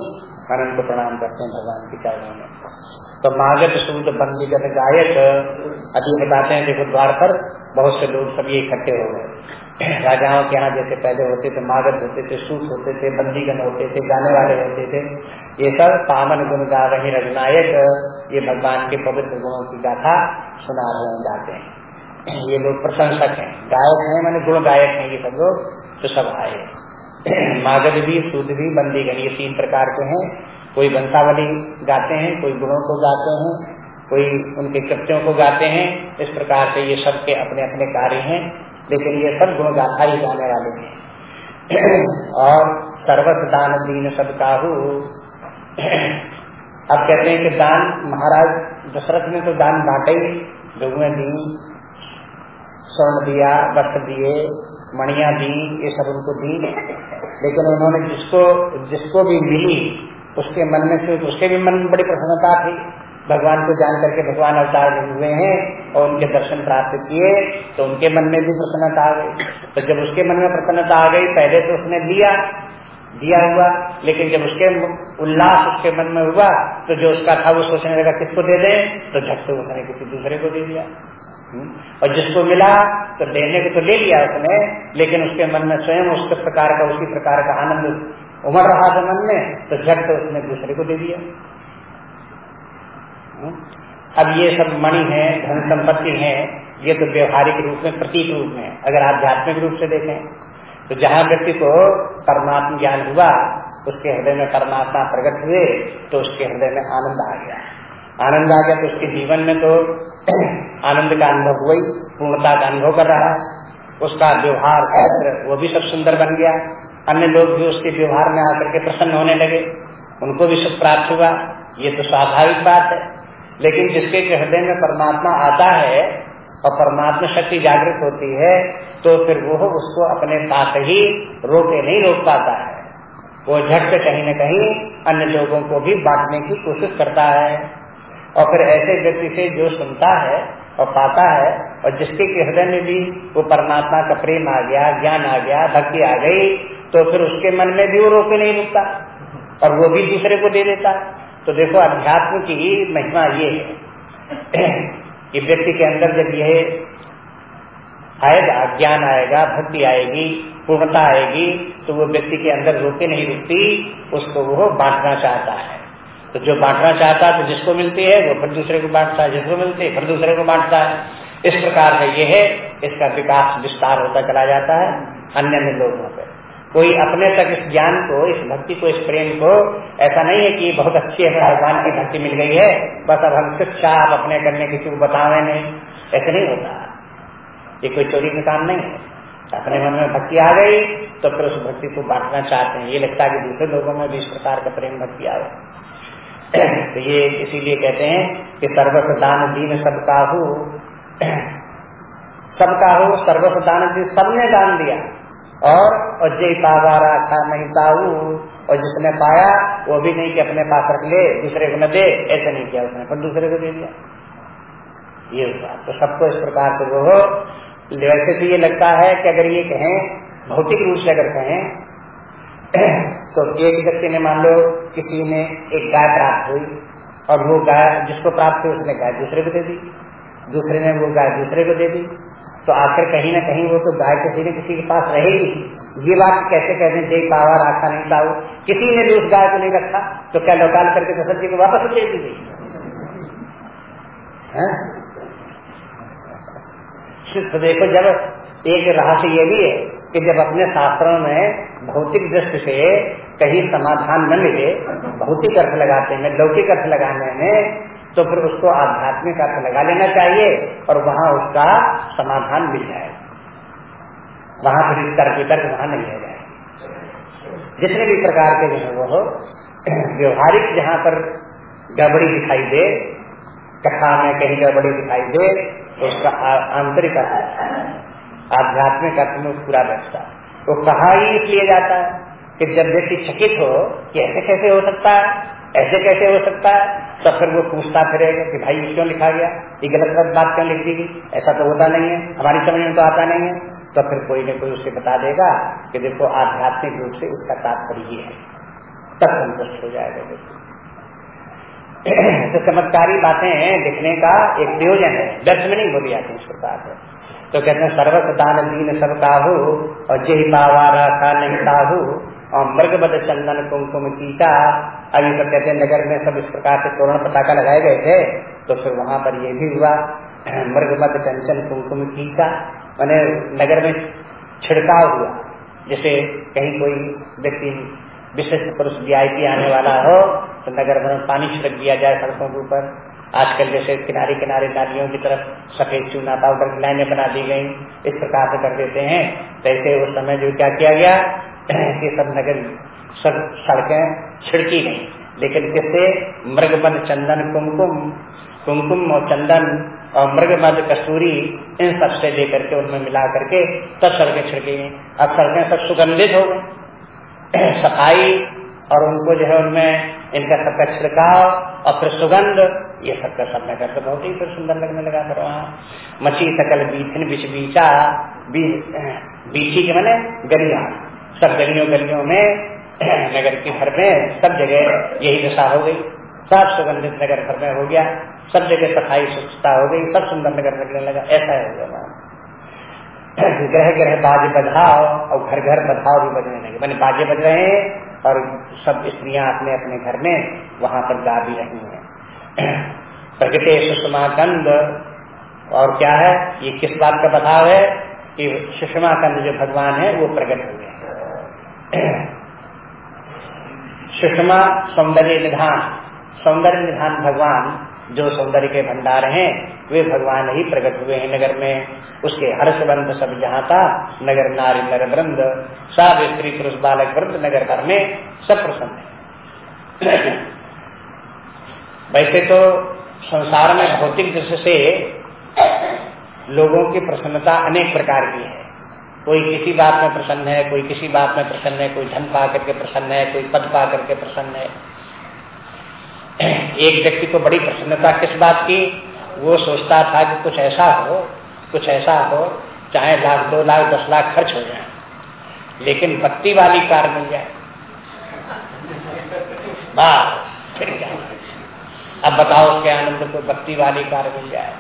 मन को प्रणाम करते हैं भगवान के चरणों में। तो मागत सूद बंदीगत गायक अभी बताते हैं, देखो द्वार पर बहुत से लोग सभी इकट्ठे हो गए। राजाओं के यहाँ जैसे पहले होते थे, मागत होते थे, सूत होते थे बंदीगन होते थे गाने वाले होते थे। ये सब पावन गुण गा रहे रघुनायक ये भगवान के पवित्र गुणों की गाथा सुना रहे जाते हैं। ये लोग प्रशंसक हैं। गायक हैं मैंने, गुण गायक हैं ये सब लोग तो सब आए मागध भी सूद भी बंदीगन ये तीन प्रकार के हैं। कोई वंशावली गाते हैं, कोई गुणों को गाते हैं, कोई उनके कृत्यों को गाते हैं, इस प्रकार से ये सब के अपने अपने कार्य हैं, लेकिन ये सब गुण गाथा ही गाने वाले हैं। और सर्वत दान दीन सब काहू अब कहते हैं कि दान, महाराज दशरथ ने तो दान बांटे ही गहुए दी, स्वर्ण दिया, वस्त्र दिए, मणिया दी, ये सब उनको दी। लेकिन उन्होंने जिसको जिसको भी मिली उसके मन में से, उसके भी मन में बड़ी प्रसन्नता थी। भगवान को जान करके भगवान अवतार हुए हैं और उनके दर्शन प्राप्त किए तो उनके मन में भी प्रसन्नता आ गई। तो जब उसके मन में प्रसन्नता आ गई, पहले तो उसने दिया दिया हुआ, लेकिन जब उसके उल्लास उसके मन में हुआ तो जो उसका था, वो सोचने लगा, किसको दे दें? तो झट से उसने किसी दूसरे को दे दिया। हम्म? और जिसको मिला तो देने को तो ले लिया उसने, लेकिन उसके मन में स्वयं उसके प्रकार का, उसी प्रकार का आनंद उमड़ रहा था मन में तो झट से उसने दूसरे को दे दिया। हम्म? अब ये सब मणि है, धन संपत्ति है, ये तो व्यवहारिक रूप में प्रतीक रूप में अगर आध्यात्मिक रूप से देखें तो जहाँ व्यक्ति को परमात्मा ज्ञान हुआ, उसके हृदय में परमात्मा प्रकट हुए तो उसके हृदय में आनंद आ गया। आनंद आ गया तो उसके जीवन में तो आनंद का अनुभव हुआ पूर्णता का अनुभव कर रहा है। उसका व्यवहार वो भी सब सुंदर बन गया। अन्य लोग भी उसके व्यवहार में आकर के प्रसन्न होने लगे। उनको भी सुख प्राप्त हुआ। ये तो स्वाभाविक बात है। लेकिन जिसके हृदय में परमात्मा आता है और परमात्मा शक्ति जागृत होती है तो फिर वो उसको अपने साथ ही रोके, नहीं रोक पाता है। वो झट से कहीं न कहीं अन्य लोगों को भी बांटने की कोशिश करता है। और फिर ऐसे व्यक्ति से जो सुनता है और पाता है, और जिसके के हृदय में भी वो परमात्मा का प्रेम आ गया, ज्ञान आ गया, भक्ति आ गई तो फिर उसके मन में भी वो रोके नहीं रुकता, और वो भी दूसरे को दे देता। तो देखो अध्यात्म की महिमा ये है। कि व्यक्ति के अंदर जब यह आएगा, ज्ञान आएगा, भक्ति आएगी, पूर्णता आएगी तो वो व्यक्ति के अंदर रोके नहीं रुकती, उसको वो बांटना चाहता है। तो जो बांटना चाहता है तो जिसको मिलती है, वो फिर दूसरे को बांटता है, जिसको मिलती है, फिर दूसरे को बांटता है। इस प्रकार से ये है, इसका विकास विस्तार होता चला जाता है अन्य अन्य लोगों पर कोई अपने तक इस ज्ञान को, इस भक्ति को, इस प्रेम को, ऐसा नहीं है कि बहुत अच्छी है, भगवान की भक्ति मिल गई है, बस अब हम चुपचाप अपने करने किसी को बतावे नहीं। ऐसा नहीं होता। ये कोई चोरी का काम नहीं है। अपने मन में भक्ति आ गई तो फिर उस भक्ति को बांटना चाहते हैं। ये लगता है कि दूसरे लोगों में भी इस प्रकार का प्रेम भक्ति आवे तो ये इसीलिए कहते हैं कि सर्वस्व दान दीन सबका हो सबका हो सर्वस्व दान दीन, सबने दान दिया। और अजय पावा राखा नहीं पाऊ, और जिसने पाया, वो भी नहीं कि अपने पास रख ले, दूसरे को न दे, ऐसा नहीं किया उसने, पर दूसरे को दे दिया। ये हुआ। तो सबको इस प्रकार से वो वैसे तो ये लगता है कि अगर ये कहें, भौतिक रूप से अगर कहें तो एक व्यक्ति ने मान लो किसी ने एक गाय प्राप्त हुई और वो गाय जिसको प्राप्त हुई उसने गाय दूसरे को दे दी। दूसरे ने वो गाय दूसरे को दे दी। तो आखिर कहीं ना कहीं वो तो गाय किसी न किसी के पास रहेगी। ये बात कैसे हैं जय पावा राखा नहीं पाओ किसी ने भी उस गाय को नहीं रखा तो क्या लौटाल करके दशरथ जी को वापस दे दी गई तो देखो जब एक रहस्य ये भी है कि जब अपने शास्त्रों में भौतिक दृष्टि से कहीं समाधान न मिले, भौतिक अर्थ लगाते हैं, लौकिक अर्थ लगाने में तो फिर उसको आध्यात्मिक अर्थ लगा लेना चाहिए और वहाँ उसका समाधान मिल जाए। वहाँ फिर तर्क वितर्क वहाँ नहीं रह जाए। जितने भी प्रकार के जो है वो व्यवहारिक जहाँ पर गड़बड़ी दिखाई दे, कथा में कहीं गड़बड़ी दिखाई दे तो उसका आंतरिक अर्थ आध्यात्मिक अर्थ में पूरा बैठता है। वो कहा ही इसलिए जाता है कि जब व्यक्ति चकित हो कि ऐसे कैसे हो सकता है, ऐसे कैसे हो सकता है तो फिर वो पूछता फिरेगा कि भाई ये क्यों लिखा गया? ये गलत गलत बात क्यों लिख दी गई? ऐसा तो होता नहीं है, हमारी समझ में तो आता नहीं है। तो फिर कोई न कोई उसे बता देगा कि देखो आध्यात्मिक रूप से उसका तात्पर्य है। तब संतुष्ट हो जाएगा देखो तो चमत्कारी बातें लिखने का एक प्रयोजन है। व्यर्थ में नहीं बोली जाती इस प्रकार से तो कहते हैं सर्वस दान दीन सब काहू और जय पावा राखा नहीं काहू और मृगबद चंदन कुमकुम टीका अभी सब कहते हैं, नगर में सब इस प्रकार से तोरण पटाखा लगाए गए थे तो फिर वहाँ पर ये भी हुआ मृगबद कंचन कुमकुम टीका मैंने नगर में छिड़काव हुआ, जैसे कहीं कोई व्यक्ति विशिष्ट पुरुष वीआईपी आने वाला हो तो नगर भर में पानी छिड़क दिया जाए सड़कों के ऊपर आजकल जैसे किनारे किनारे नालियों की तरफ़ सफ़ेद चूना पाउडर की लाइनें बना दी गई, इस प्रकार से कर देते हैं। तो उस समय जो क्या किया गया कि सब नगर, सब सड़कें छिड़की गई। लेकिन किससे मृगमद चंदन, कुमकुम कुमकुम और चंदन और मृगमद कस्तूरी, इन सबसे लेकर के उनमें मिला करके तब सड़कें छिड़की गई। अब सड़कें सब सुगंधित हो गई। सफ़ाई और उनको जो है उनमें इनका सबका छिड़काव और फिर सुगंध, ये सबका सब नगर बहुत ही फिर सुंदर लगने लगा फिर वहाँ। मछी सकल बीथिन बिच बीचा बीची के मैंने गलिया। सब गलियों गलियों में, नगर के घर में, सब जगह यही दशा हो गई। सब सुगंधित नगर घर में हो गया। सब जगह सफ़ाई, स्वच्छता हो गई। सब सुंदर नगर लगने लगा। ऐसा हो गया ग्रह ग्रह बाजे बधाओ और घर घर बधाओ भी बजने लगे। मैंने बाजे बज रहे हैं। और सब स्त्रियाँ अपने अपने घर में वहाँ पर गा भी रही हैं। प्रगटे सुषमा कंद और क्या है? ये किस बात का बधाव है? कि सुषमा कंद जो भगवान है, वो प्रकट हुए हैं। सुषमा सौंदर्य निधान। सौंदर्य निधान भगवान जो सौंदर्य के भंडार हैं वे भगवान ही प्रकट हुए हैं नगर में। उसके हर्षबंध सब जहाँ था, नगर नारी नर वृंद सब स्त्री पुरुष, बालक वृंद, नगर भर में सब प्रसन्न है। वैसे तो संसार में भौतिक दृष्टि से लोगों की प्रसन्नता अनेक प्रकार की है। कोई किसी बात में प्रसन्न है, कोई किसी बात में प्रसन्न है, कोई धन पा करके प्रसन्न है, कोई पद पा करके प्रसन्न है। एक व्यक्ति को बड़ी प्रसन्नता किस बात की? वो सोचता था कि कुछ ऐसा हो, कुछ ऐसा हो, चाहे लाख, दो लाख, दस लाख खर्च हो जाए। लेकिन बत्ती वाली कार मिल जाए। अब बताओ उसके आनंद को बत्ती वाली कार मिल जाए।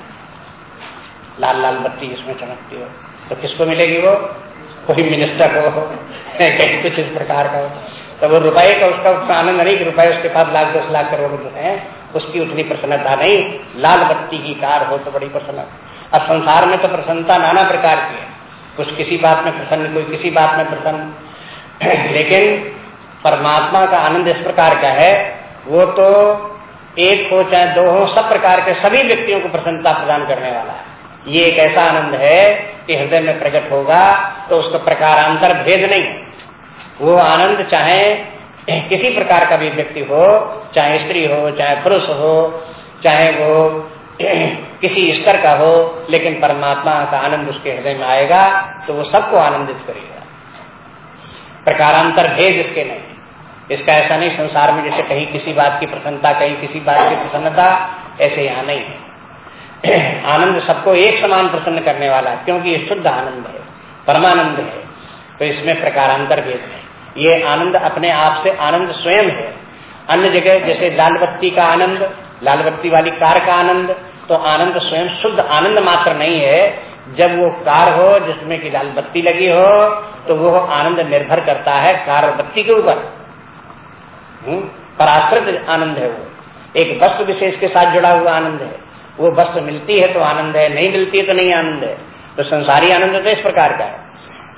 लाल लाल बत्ती इसमें चमकती हो। तो किसको मिलेगी वो? कोई मिनिस्टर हो कहीं कुछ इस प्रकार का हो। तो वो रुपए का उसका उतना आनंद नहीं कि रुपए उसके पास लाख, दस लाख करोड़ है, उसकी उतनी प्रसन्नता नहीं। लाल बत्ती की कार हो तो बड़ी प्रसन्नता। अब संसार में तो प्रसन्नता नाना प्रकार की है। कुछ किसी बात में प्रसन्न, कोई किसी बात में प्रसन्न। लेकिन परमात्मा का आनंद इस प्रकार का है, वो तो एक हो चाहे दो हो, सब प्रकार के सभी व्यक्तियों को प्रसन्नता प्रदान करने वाला है। ये एक ऐसा आनंद है कि हृदय में प्रकट होगा तो उसका प्रकारांतर भेद नहीं वो आनंद चाहे किसी प्रकार का भी व्यक्ति हो, चाहे स्त्री हो, चाहे पुरुष हो, चाहे वो किसी स्तर का हो, लेकिन परमात्मा का आनंद उसके हृदय में आएगा तो वो सबको आनंदित करेगा। प्रकारांतर भेद इसके नहीं। इसका ऐसा नहीं, संसार में जैसे कहीं किसी बात की प्रसन्नता, कहीं किसी बात की प्रसन्नता, ऐसे यहाँ नहीं। है आनंद सबको एक समान प्रसन्न करने वाला है, क्योंकि ये शुद्ध आनंद है, परमानंद है। तो इसमें प्रकारांतर भेद नहीं ये आनंद अपने आप से आनंद स्वयं है। अन्य जगह जैसे लाल बत्ती का आनंद लाल बत्ती वाली कार का आनंद तो आनंद स्वयं शुद्ध आनंद मात्र नहीं है। जब वो कार हो जिसमें कि लाल बत्ती लगी हो तो वो आनंद निर्भर करता है कार बत्ती के ऊपर। हम्म, पराश्रित आनंद है वो। एक वस्त्र विशेष के साथ जुड़ा हुआ आनंद है। वो वस्त्र मिलती है तो आनंद है नहीं मिलती है तो नहीं आनंद है। तो संसारी आनंद तो इस प्रकार का है।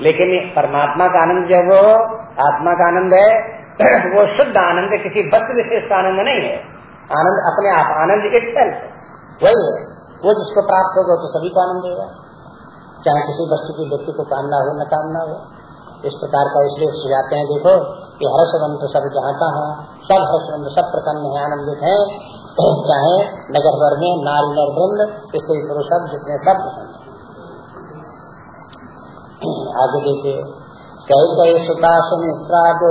लेकिन परमात्मा का आनंद जो वो, आत्मा का आनंद है, वो शुद्ध आनंद किसी वस्तु विशेष का आनंद नहीं है। आनंद अपने आप, आनंद एक वही है। वो जिसको प्राप्त होगा तो सभी को आनंद देगा। चाहे किसी वस्तु की व्यक्ति को कामना हो न कामना हो। इस प्रकार का इसलिए सुझाते हैं, देखो, कि हर्षवंत सब जहाँता है। सब हर्षवंत, सब प्रसन्न है, आनंदित है। चाहे नगर भर में नाल नर वृंद स्त्री पुरुष सब जितने सब प्रसन्न आगे देखिए कई कई सुता सुमित्रा दो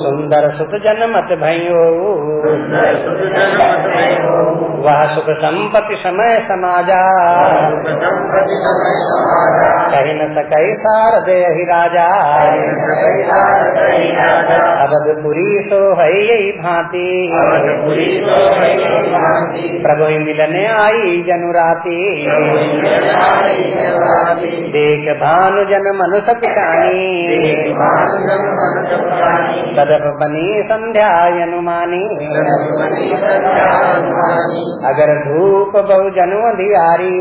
सुंदर सुत जन्मत भयो वह सुख संपत्ति समय समाजा कही न सकई सार दे राजा अवधपुरी सो है यही भांति प्रभु मिलने आई जनुराती। देख भानु जन मनुष पिटानी सदप बनी संध्या अनुमानी अगर धूप बहु जनु अधियारी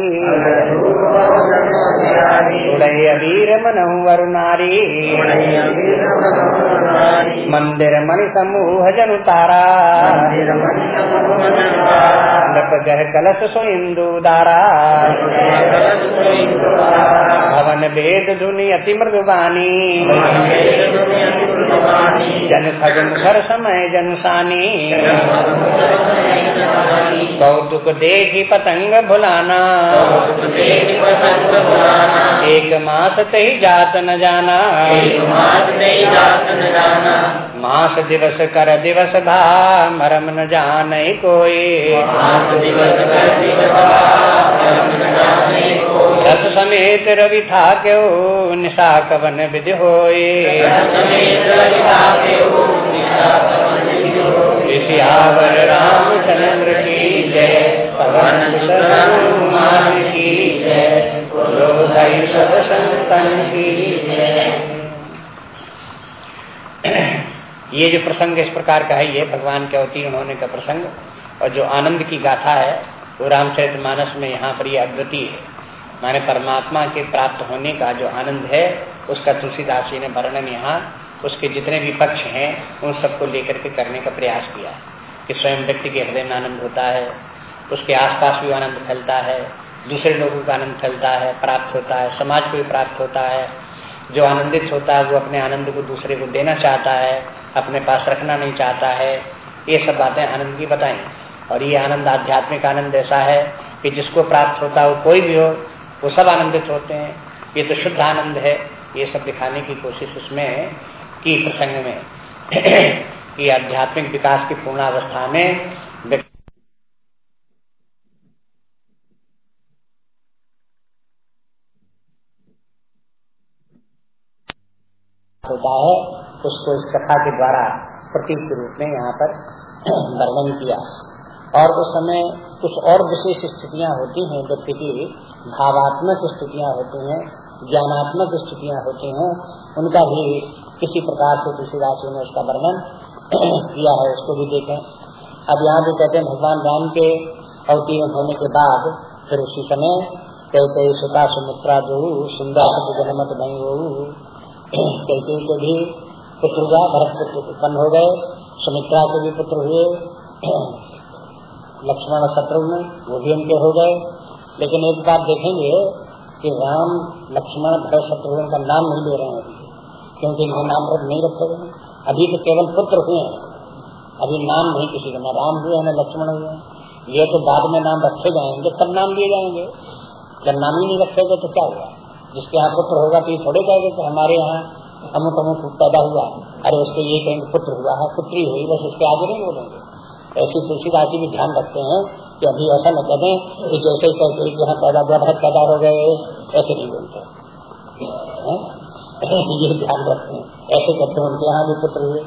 उड़ई अबीर मनहु वरुणारी मंदिर मणि समूह जनु तारा गह कलश सो इंदु दारा भवन वेद धुनि अति मृदुबानी जन खगन घर समय जनसानी कौतुक देखी पतंग भुलाना। एक मास तही जात न जाना। मास दिवस कर दिवस भा मरम न जान कोई। रथ समेत रवि था क्यों निशा कवन विधि हो सियावर रामचंद्र की जय पवन हनुमान की जय सब संतन की जय ये जो प्रसंग इस प्रकार का है, ये भगवान के अवतीर्ण होने का प्रसंग और जो आनंद की गाथा है, वो रामचरित मानस में यहाँ पर ये अद्वितीय है। माने परमात्मा के प्राप्त होने का जो आनंद है, उसका तुलसीदास जी ने वर्णन यहाँ, उसके जितने भी पक्ष हैं, उन सबको लेकर के करने का प्रयास किया कि स्वयं व्यक्ति के हृदय में आनंद होता है, उसके आसपास भी आनंद फैलता है, दूसरे लोगों का आनंद फैलता है, प्राप्त होता है, समाज को भी प्राप्त होता है। जो आनंदित होता है, वो अपने आनंद को दूसरे को देना चाहता है, अपने पास रखना नहीं चाहता है। ये सब बातें आनंद की बताएँ और ये आनंद आध्यात्मिक आनंद ऐसा है कि जिसको प्राप्त होता हो कोई भी हो वो सब आनंदित होते हैं। ये तो शुद्ध आनंद है। ये सब दिखाने की कोशिश उसमें की प्रसंग में। कि आध्यात्मिक विकास की पूर्णावस्था में होता है। उसको इस कथा के द्वारा प्रतीक के रूप में यहाँ पर वर्णन किया। और उस समय कुछ और विशेष स्थितियाँ होती हैं व्यक्ति की भावात्मक स्थितियाँ होती हैं, ज्ञानात्मक स्थितियाँ होती हैं, उनका भी किसी प्रकार से तुलसीदास ने उसका वर्णन किया है, उसको भी देखें। अब यहाँ भी कहते हैं, भगवान राम के अवतीर्ण होने के बाद फिर उसी समय कई कई सुता सुमित्रा जो सुंदर जनमत नहीं हो, कई कई के भी पुत्र हुआ, भरत पुत्र उत्पन्न हो गए, सुमित्रा के भी पुत्र हुए लक्ष्मण शत्रुघ्न वो भी उनके हो गए। लेकिन एक बात देखेंगे कि राम, लक्ष्मण भरत शत्रुघ्न का नाम नहीं ले रहे हैं क्योंकि इनके नाम पर नहीं रखे गए अभी तो केवल पुत्र हुए हैं। अभी नाम नहीं किसी का। राम हुए न लक्ष्मण हुए ये तो बाद में नाम रखे जाएँगे, तब नाम दिए जाएँगे। जब नाम ही नहीं रखेगा तो क्या हुआ? जिसके यहाँ पुत्र होगा तो ये थोड़े जाएगा कि हमारे यहाँ अमुक अमुक पैदा हुआ। अरे उसके ये कहेंगे पुत्र हुआ। है, पुत्री हुई, बस उसके आगे नहीं बोलेंगे। ऐसी तुलसीदास जी भी ध्यान रखते हैं कि अभी ऐसा न कहें कि जैसे कहते यहाँ पैदा हुआ भरत पैदा हो गए, ऐसे नहीं बोलते। ये ध्यान रखते हैं। ऐसे करते हैं। उनके यहाँ भी पुत्र हुए।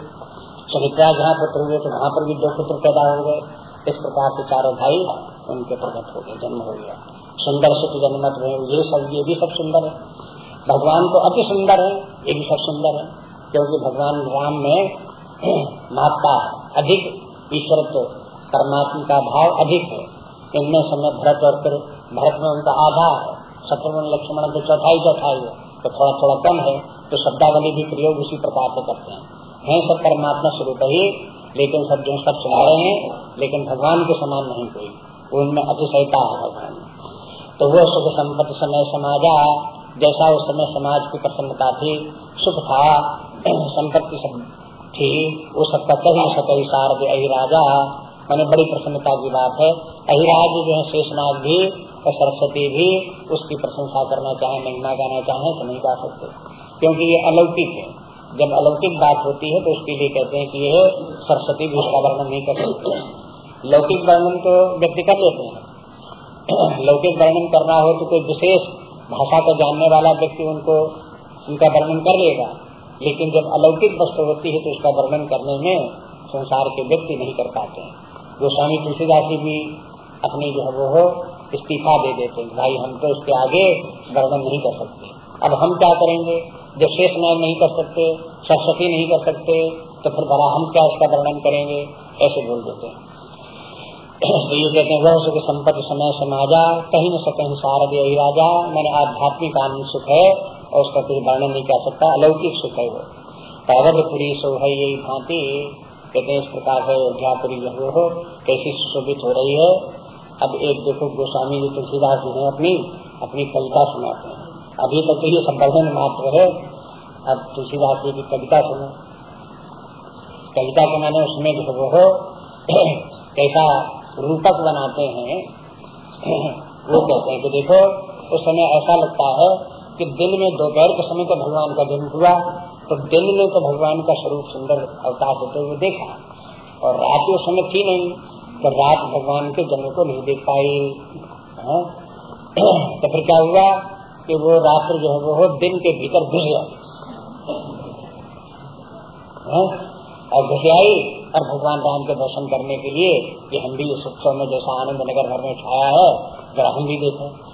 सुमित्रा जहाँ पुत्र हुए तो वहाँ पर भी दो पुत्र पैदा हो गए। इस प्रकार के चारों भाई उनके प्रकट हो गए, जन्म हो गया। सुंदर सुख जन्मत हुए ये सब, ये भी सब सुंदर है। भगवान तो अति सुंदर है, ये भी सब सुंदर है। क्योंकि भगवान राम में माता अधिक ईश्वरत्व परमात्मा का भाव अधिक है। इनमें समय भरत और फिर भरत में उनका आधा है। शत्रुघ्न लक्ष्मण तो चौथाई चौथाई है। तो थोड़ा थोड़ा कम है तो शब्दावली भी प्रयोग उसी प्रकार से करते हैं। हैं सब परमात्मा स्वरूप ही, लेकिन सब जो सब सुना रहे हैं, लेकिन भगवान के समान नहीं कोई। उनमें अतिशयता है भगवान। तो वो सुख संपत्ति समय समाजा, जैसा उस समय समाज की प्रसन्नता थी, सुख था, संपत्ति थी। वो सबका कहीं सकई सार राजा मैंने बड़ी प्रसन्नता की बात है। अहिराज जो है, शेषनाग भी और सरस्वती भी उसकी प्रशंसा करना चाहे, महिमा गाना चाहे तो नहीं गा सकते। क्योंकि ये अलौकिक है। जब अलौकिक बात होती है तो उसके लिए कहते हैं कि ये सरस्वती भी उसका वर्णन नहीं कर सकते। लौकिक वर्णन तो व्यक्ति कर लेते हैं। लौकिक वर्णन करना हो तो कोई विशेष भाषा को जानने वाला व्यक्ति उनको, उनका वर्णन कर लेगा। लेकिन जब अलौकिक वस्तु होती है तो उसका वर्णन करने में संसार के व्यक्ति नहीं कर पाते हैं। गोस्वामी तुलसीदास जी भी अपनी जो है वो इस्तीफा दे देते हैं, भाई हम तो उसके आगे वर्णन नहीं कर सकते। अब हम क्या करेंगे? जब शेष नाम नहीं कर सकते सरस्वती नहीं कर सकते तो फिर भला हम क्या उसका वर्णन करेंगे? ऐसे बोल देते हैं। तो ये कहते हैं, वह सुख संपत्ति समय समाजा, कहीं न सके सारद राजा मैंने आध्यात्मिक आनंद सुख है और उसका कोई वर्णन नहीं कर सकता। अलौकिक सुख है वो। पावरपुरी सो है यही भांति कहते इस प्रकार से अयोध्यापुरी जो हो, कैसी सुशोभित हो रही है। अब एक देखो, गोस्वामी जी तुलसीदास जी ने अपनी अपनी कविता सुनाते हैं। अभी तक तो ये सब वर्णन मात्र है। अब तुलसीदास जी की कविता सुनो। कविता के माने उसमें जो वो हो, कैसा रूपक बनाते हैं। वो कहते हैं कि देखो, उस समय ऐसा लगता है कि दिन में दोपहर के समय तो भगवान का जन्म हुआ तो दिन में तो भगवान का स्वरूप सुंदर अवकाश होते हुए देखा और रात उस समय थी नहीं तो रात भगवान के जन्म को नहीं देख पाई हाँ? तो फिर क्या हुआ कि वो रात्र जो है, वो दिन के भीतर घुस गया हाँ? और घुस आई, और भगवान राम के दर्शन करने के लिए कि हम भी इस उत्सव में जैसा आनंद नगर भर में छाया है, जरा हम भी देखें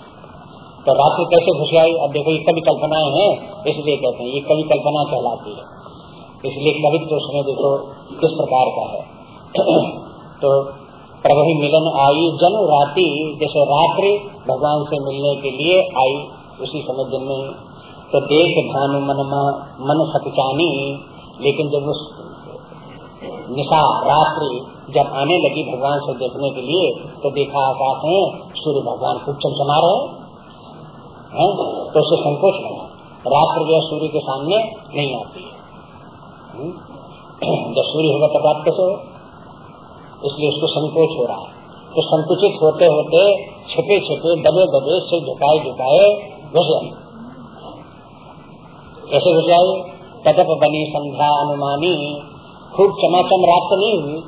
तो रात्रि कैसे घुस आई अब देखो, ये कभी कल्पनाएँ हैं, इसलिए कहते हैं, ये कभी कल्पना कहलाती है। इसलिए कवि तो उसमें देखो, किस प्रकार का है। तो प्रभु मिलन आई, जन राति, जैसे रात्रि भगवान से मिलने के लिए आई, उसी समय दिन में तो देख भानु मन मन सतचानी, लेकिन जब उस निशा रात्रि जब आने लगी भगवान से देखने के लिए तो देखा आकाश में सूर्य भगवान खूब चमचमा रहे है तो उसे संकोच बना रात्र जो सूर्य के सामने नहीं आती है। हम्म? जब सूर्य होगा तब रात कैसे हो इसलिए उसको संकोच हो रहा है। तो संकुचित होते होते छिपे छिपे, दबे दबे से झुकाए झुकाए घुस जाए कैसे घुस जाए? तदप बनी संध्या अनुमानी। खूब चमाचम रात तो नहीं हुई।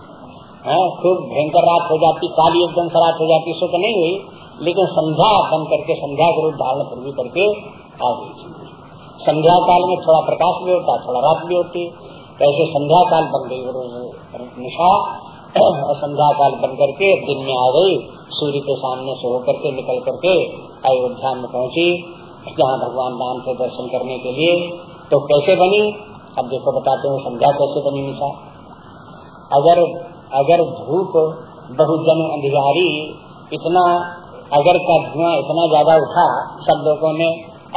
है, खूब भयंकर रात हो जाती, काली एकदम से रात हो जाती, सो तो नहीं हुई। लेकिन संध्या बन करके संध्या के रूप धारण पूर्वी करके आ गई संध्या काल में थोड़ा प्रकाश भी होता, थोड़ा रात भी होती। ऐसे संध्या काल बन गई निशा और संध्या काल बन करके दिन में आ गई। सूर्य के सामने से होकर के निकल करके अयोध्या में पहुँची। जहाँ भगवान राम से दर्शन करने के लिए। तो कैसे बनी? अब देखो, बताते हैं संध्या कैसे बनी निशा। अगर अगर धूप बहुजन अंधियारी इतना अगर का धुआँ इतना ज़्यादा उठा सब लोगों ने,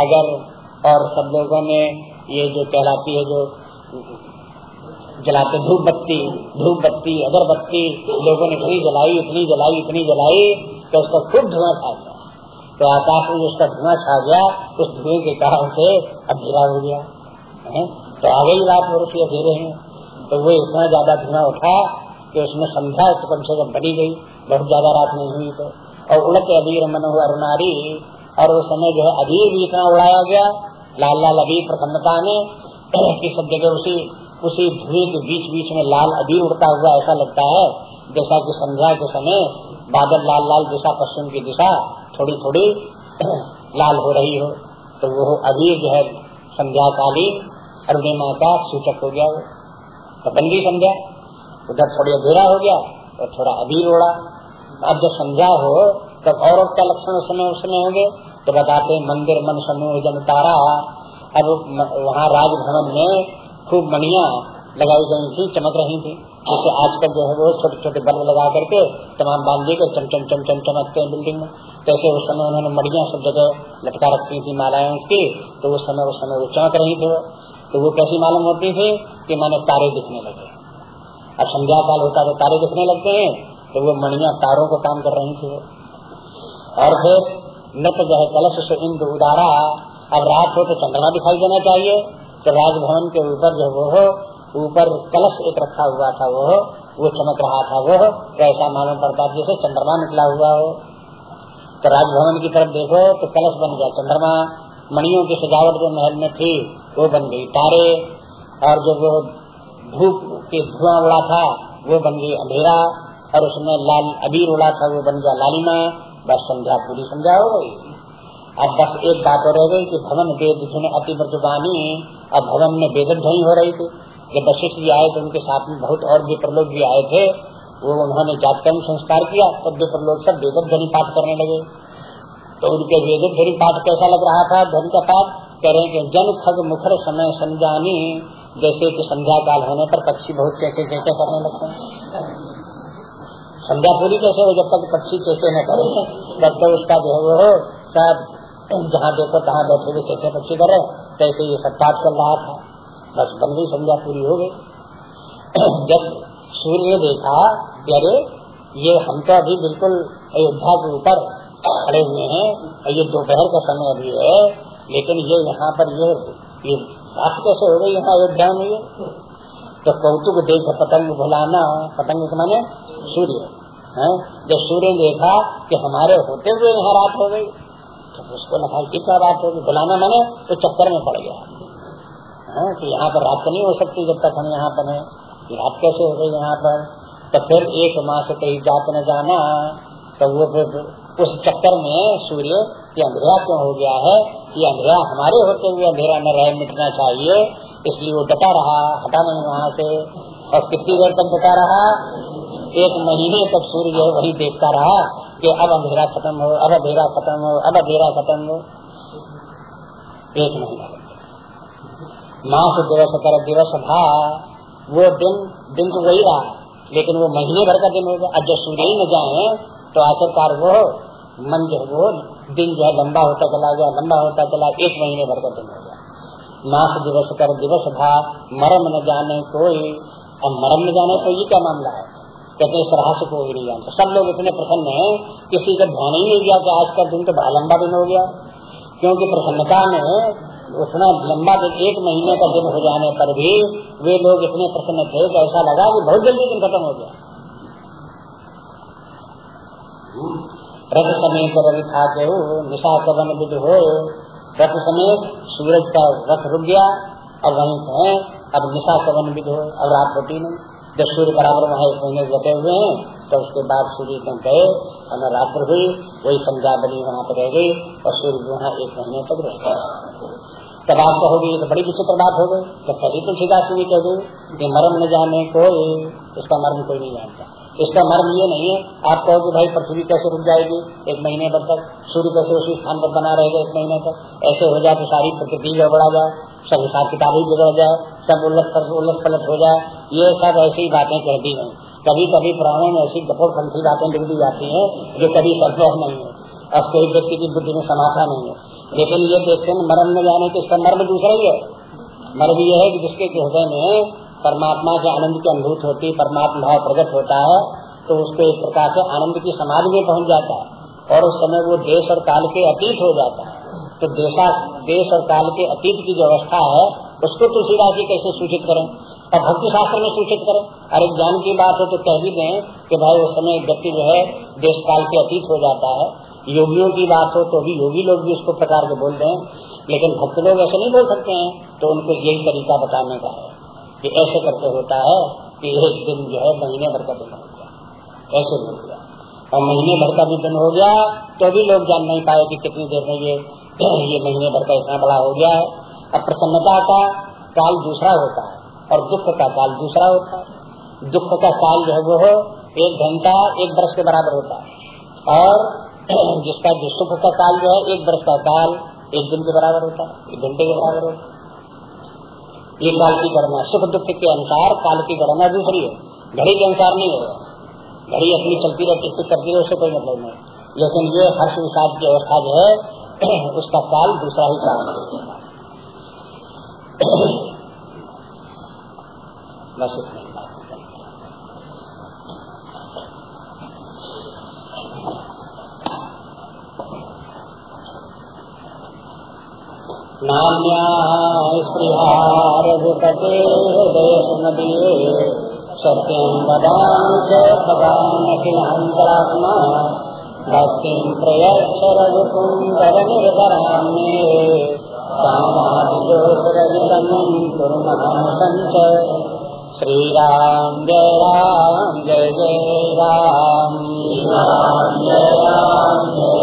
अगर और सब लोगों ने ये जो कहलाती है जो जलाते धूप बत्ती धूप बत्ती अगरबत्ती लोगों ने इतनी जलाई इतनी जलाई इतनी जलाई तो उसका खूब धुआँ छा गया। तो आकाश में उसका धुआँ छा गया, उस धुएँ के कारण से अंधेरा हो गया। है? तो आ गई रात वर्ष अधेरे हैं। तो वो इतना ज़्यादा धुआँ उठा कि उसमें संध्या कम से कम बनी गई, बहुत ज़्यादा रात नहीं हुई तो। और उड़क अबीर मन अरुणारी, और उस समय जो है अबीर भी इतना उड़ाया गया लाल लाल अबीर प्रसन्नता ने की सब जगह उसी उसी धुएँ के बीच बीच में लाल अबीर उड़ता हुआ ऐसा लगता है, जैसा कि संध्या के समय बादल लाल लाल दिशा, पश्चिम की दिशा थोड़ी थोड़ी लाल हो रही हो तो वो अबीर जो है संध्या कालीन अरुणिमा का सूचक हो गया वो। तो बंदी संध्या। उधर थोड़ी अधेरा हो गया और थोड़ा अबीर उड़ा। अब जब समझा हो, तब और का लक्षण उस समय उसमें होंगे तो बताते मंदिर, मन समूह, जन तारा। अब वहाँ राजभवन में खूब मणिया लगाई गई थी, चमक रही थी। जैसे आजकल जो है वो छोटे छोटे बल्ब लगा करके तमाम बाँध के चम चम चम चम चमकते हैं बिल्डिंग में। कैसे उस समय उन्होंने मड़िया सब जगह लटका रखी थी, मालाएँ उसकी तो उस समय उस समय वो चमक रही थी तो वो कैसी मालूम होती थी कि मैंने तारे दिखने लगे। अब संध्या काल होता तो तारे दिखने लगते हैं तो वो मणिया तारों को काम कर रही थी। और फिर नत जो है कलश से इंद उदारा। अब रात हो तो चंद्रमा दिखाई देना चाहिए तो राजभवन के ऊपर जो वो हो, ऊपर कलश एक रखा हुआ था वो वो चमक रहा था वो ऐसा मालूम पड़ता जैसे चंद्रमा निकला हुआ हो। तो राजभवन की तरफ़ देखो तो कलश बन गया। चंद्रमा मणियों की सजावट जो महल में थी, वो बन गई। तारे और जो वो धूप के धुआँ उड़ा था, वो बन गई अंधेरा। और उसमें लाल, अबीर उड़ा था, वो बन गया लालिमा। बस संध्या पूरी संध्या हो गई। अब बस एक बात हो रह गई कि भवन वेद अति जुबानी अब भवन में वेद ध्वनि हो रही थी। जब वशिष्ठ जी आए तो उनके साथ में बहुत और भी प्रलोक भी आए थे, वो उन्होंने जातकर्म संस्कार किया, तब भी प्रलोक सब वेद ध्वनि पाठ करने लगे। तो उनके वेद ध्वनि पाठ कैसा लग रहा था? ध्वनि का पाठ? कह रहे कि जन खग मुखर समय समझानी, जैसे कि संध्या काल होने पर पक्षी बहुत चेचे चेचे करने लगते हैं। संध्या पूरी कैसे हो जब तक पक्षी चेचे न करे, तब तो उसका जो है वो सब जहाँ देखो तहाँ बैठे हुए चेचे पक्षी करे, कैसे ये सब पाठ चल रहा था। बस गई संध्या पूरी हो गई। जब सूर्य ने देखा अरे, ये हम तो अभी बिल्कुल अयोध्या के ऊपर खड़े हुए हैं ये दोपहर का समय अभी है, लेकिन ये यहाँ पर ये ये रात कैसे हो गई यहाँ अयोध्या में ये? तो कौतुक देख पतंग भुलाना, पतंग माने सूर्य। है? जब सूर्य देखा कि हमारे होते हुए यहाँ रात हो गई तो उसको लगा क्या बात होगी? भुलाना मैंने तो चक्कर में पड़ गया। है? कि यहाँ पर रात नहीं हो सकती जब तक हम यहाँ पर है। रात कैसे हो गई यहाँ पर? तो फिर एक मास कहीं जात न जाना। तो वो फिर उस चक्कर में सूर्य, ये अंधेरा क्यों हो गया है? ये अंधेरा हमारे होते हुए अंधेरा न रहे मिटना चाहिए। इसलिए वो डटा रहा, हटा नहीं वहाँ से। और कितनी देर तक डटा रहा? एक महीने तक सूर्य वही देखता रहा कि अब अंधेरा खत्म हो, अब अंधेरा खत्म हो, अब अंधेरा खत्म हो। एक महीना मास, दिवस कर दिवस था, वो दिन दिन तो वही रहा, लेकिन वो महीने भर का दिन होगा। अब जब सूर्य ही न जाए तो आखिरकार वो मन जो वो दिन जो है, लंबा होता चला गया, लंबा होता चला, एक महीने भर का दिन हो गया। मास, दिवस कर दिवस था, मरम न जाने कोई। अब मरम न जाने ये क्या मामला है? कहते इस रहस्य को नहीं जानते। सब लोग इतने प्रसन्न हैं किसी का ध्यान ही नहीं दिया कि आज का दिन तो बड़ा लंबा दिन हो गया। क्योंकि प्रसन्नता में उतना लंबा दिन, एक महीने का दिन हो जाने पर भी वे लोग इतने प्रसन्न थे कि ऐसा लगा कि बहुत जल्दी दिन खत्म हो गया। रथ समेत रवि था के हो, निशा कवन विद हो। रथ समेत सूरज का रथ रुक गया, अब वहीं है। अब निशा कवन विद हो, अब रात होती नहीं। जब सूर्य बराबर वहाँ एक महीने बटे हुए हैं तो उसके बाद सूर्य गए हमें रात्र हुई, वही संध्या बनी वहाँ पर रह गई, और सूर्य वहाँ एक महीने तक रह गया। तब आप कहोगे, ये तो बड़ी विचित्र बात हो गई। जब पहले सीधा सुनी कह गई कि मर्म न जाने को इसका मर्म कोई नहीं जानता। इसका मर्म ये नहीं है, आप कहोगे, भाई पृथ्वी कैसे रुक जाएगी एक महीने भर तक? सूर्य कैसे उसी स्थान पर बना रहेगा एक महीने तक? ऐसे हो जाए तो सारी प्रकृति गड़बड़ा जाए। सब हिसाब किताब ही बिगड़ जाए, सब उलट उलट पलट हो जाए, ये सब ऐसी बातें कह दी हैं। कभी कभी पुराणों में ऐसी पंथी बातें लिख दी जाती हैं, जो कभी संभव नहीं है। अब कोई व्यक्ति की बुद्धि में समाता नहीं है। लेकिन ये देखते हैं, मरण में जाने के इसका मर्म दूसरा ही है। मर्म ये है कि जिसके हृदय में परमात्मा के आनंद की अनुभूत होती है परमात्मा भाव प्रकट होता है तो उसको एक प्रकार से आनंद की समाधि में पहुँच जाता है। और उस समय वो देश और काल के अतीत हो जाता है। तो देशा देश और काल के अतीत की जो अवस्था है, उसको तुलसीदास जी कैसे सूचित करें? और भक्ति शास्त्र में सूचित करें? अरे ज्ञान की बात हो तो कह भी दें कि भाई उस समय व्यक्ति जो है देश काल के अतीत हो जाता है। योगियों की बात हो तो भी योगी लोग भी उसको प्रकार के बोल दें। लेकिन भक्त लोग ऐसे नहीं बोल सकते हैं। तो उनको यही तरीका बताने का है कि ऐसे करके होता है कि एक दिन जो है महीने भर का दिन हो गया। ऐसे हो गया। और महीने भर का भी दिन हो गया तो भी लोग जान नहीं पाए कि कितनी देर में ये ये महीने भर का इतना बड़ा हो गया है। अब प्रसन्नता का काल दूसरा होता है और दुख का काल दूसरा होता है। दुख का काल जो है वो एक घंटा एक वर्ष के बराबर होता है। और जिसका जो सुख का काल जो है, एक वर्ष का काल एक दिन के बराबर होता है, एक घंटे के बराबर होता है। ये काल की गणना, सुख दुख के अनुसार काल की गणना दूसरी है। घड़ी के अनुसार नहीं होगा। घड़ी अपनी चलती रहती कुछ करती रहे उससे कोई मतलब नहीं। लेकिन ये हर्ष विषाद की अवस्था जो है उसका काल दूसरा ही काल बस देश नदी सत्यं वदामि च भवान् किलहन्तरात्मा भक्ति प्रयक्ष रघुकुंदर निर्भरामे कामादिजोषरजतमं कुर्मः जय राम, जय जय राम। जय राम जय राम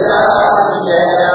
Obrigado,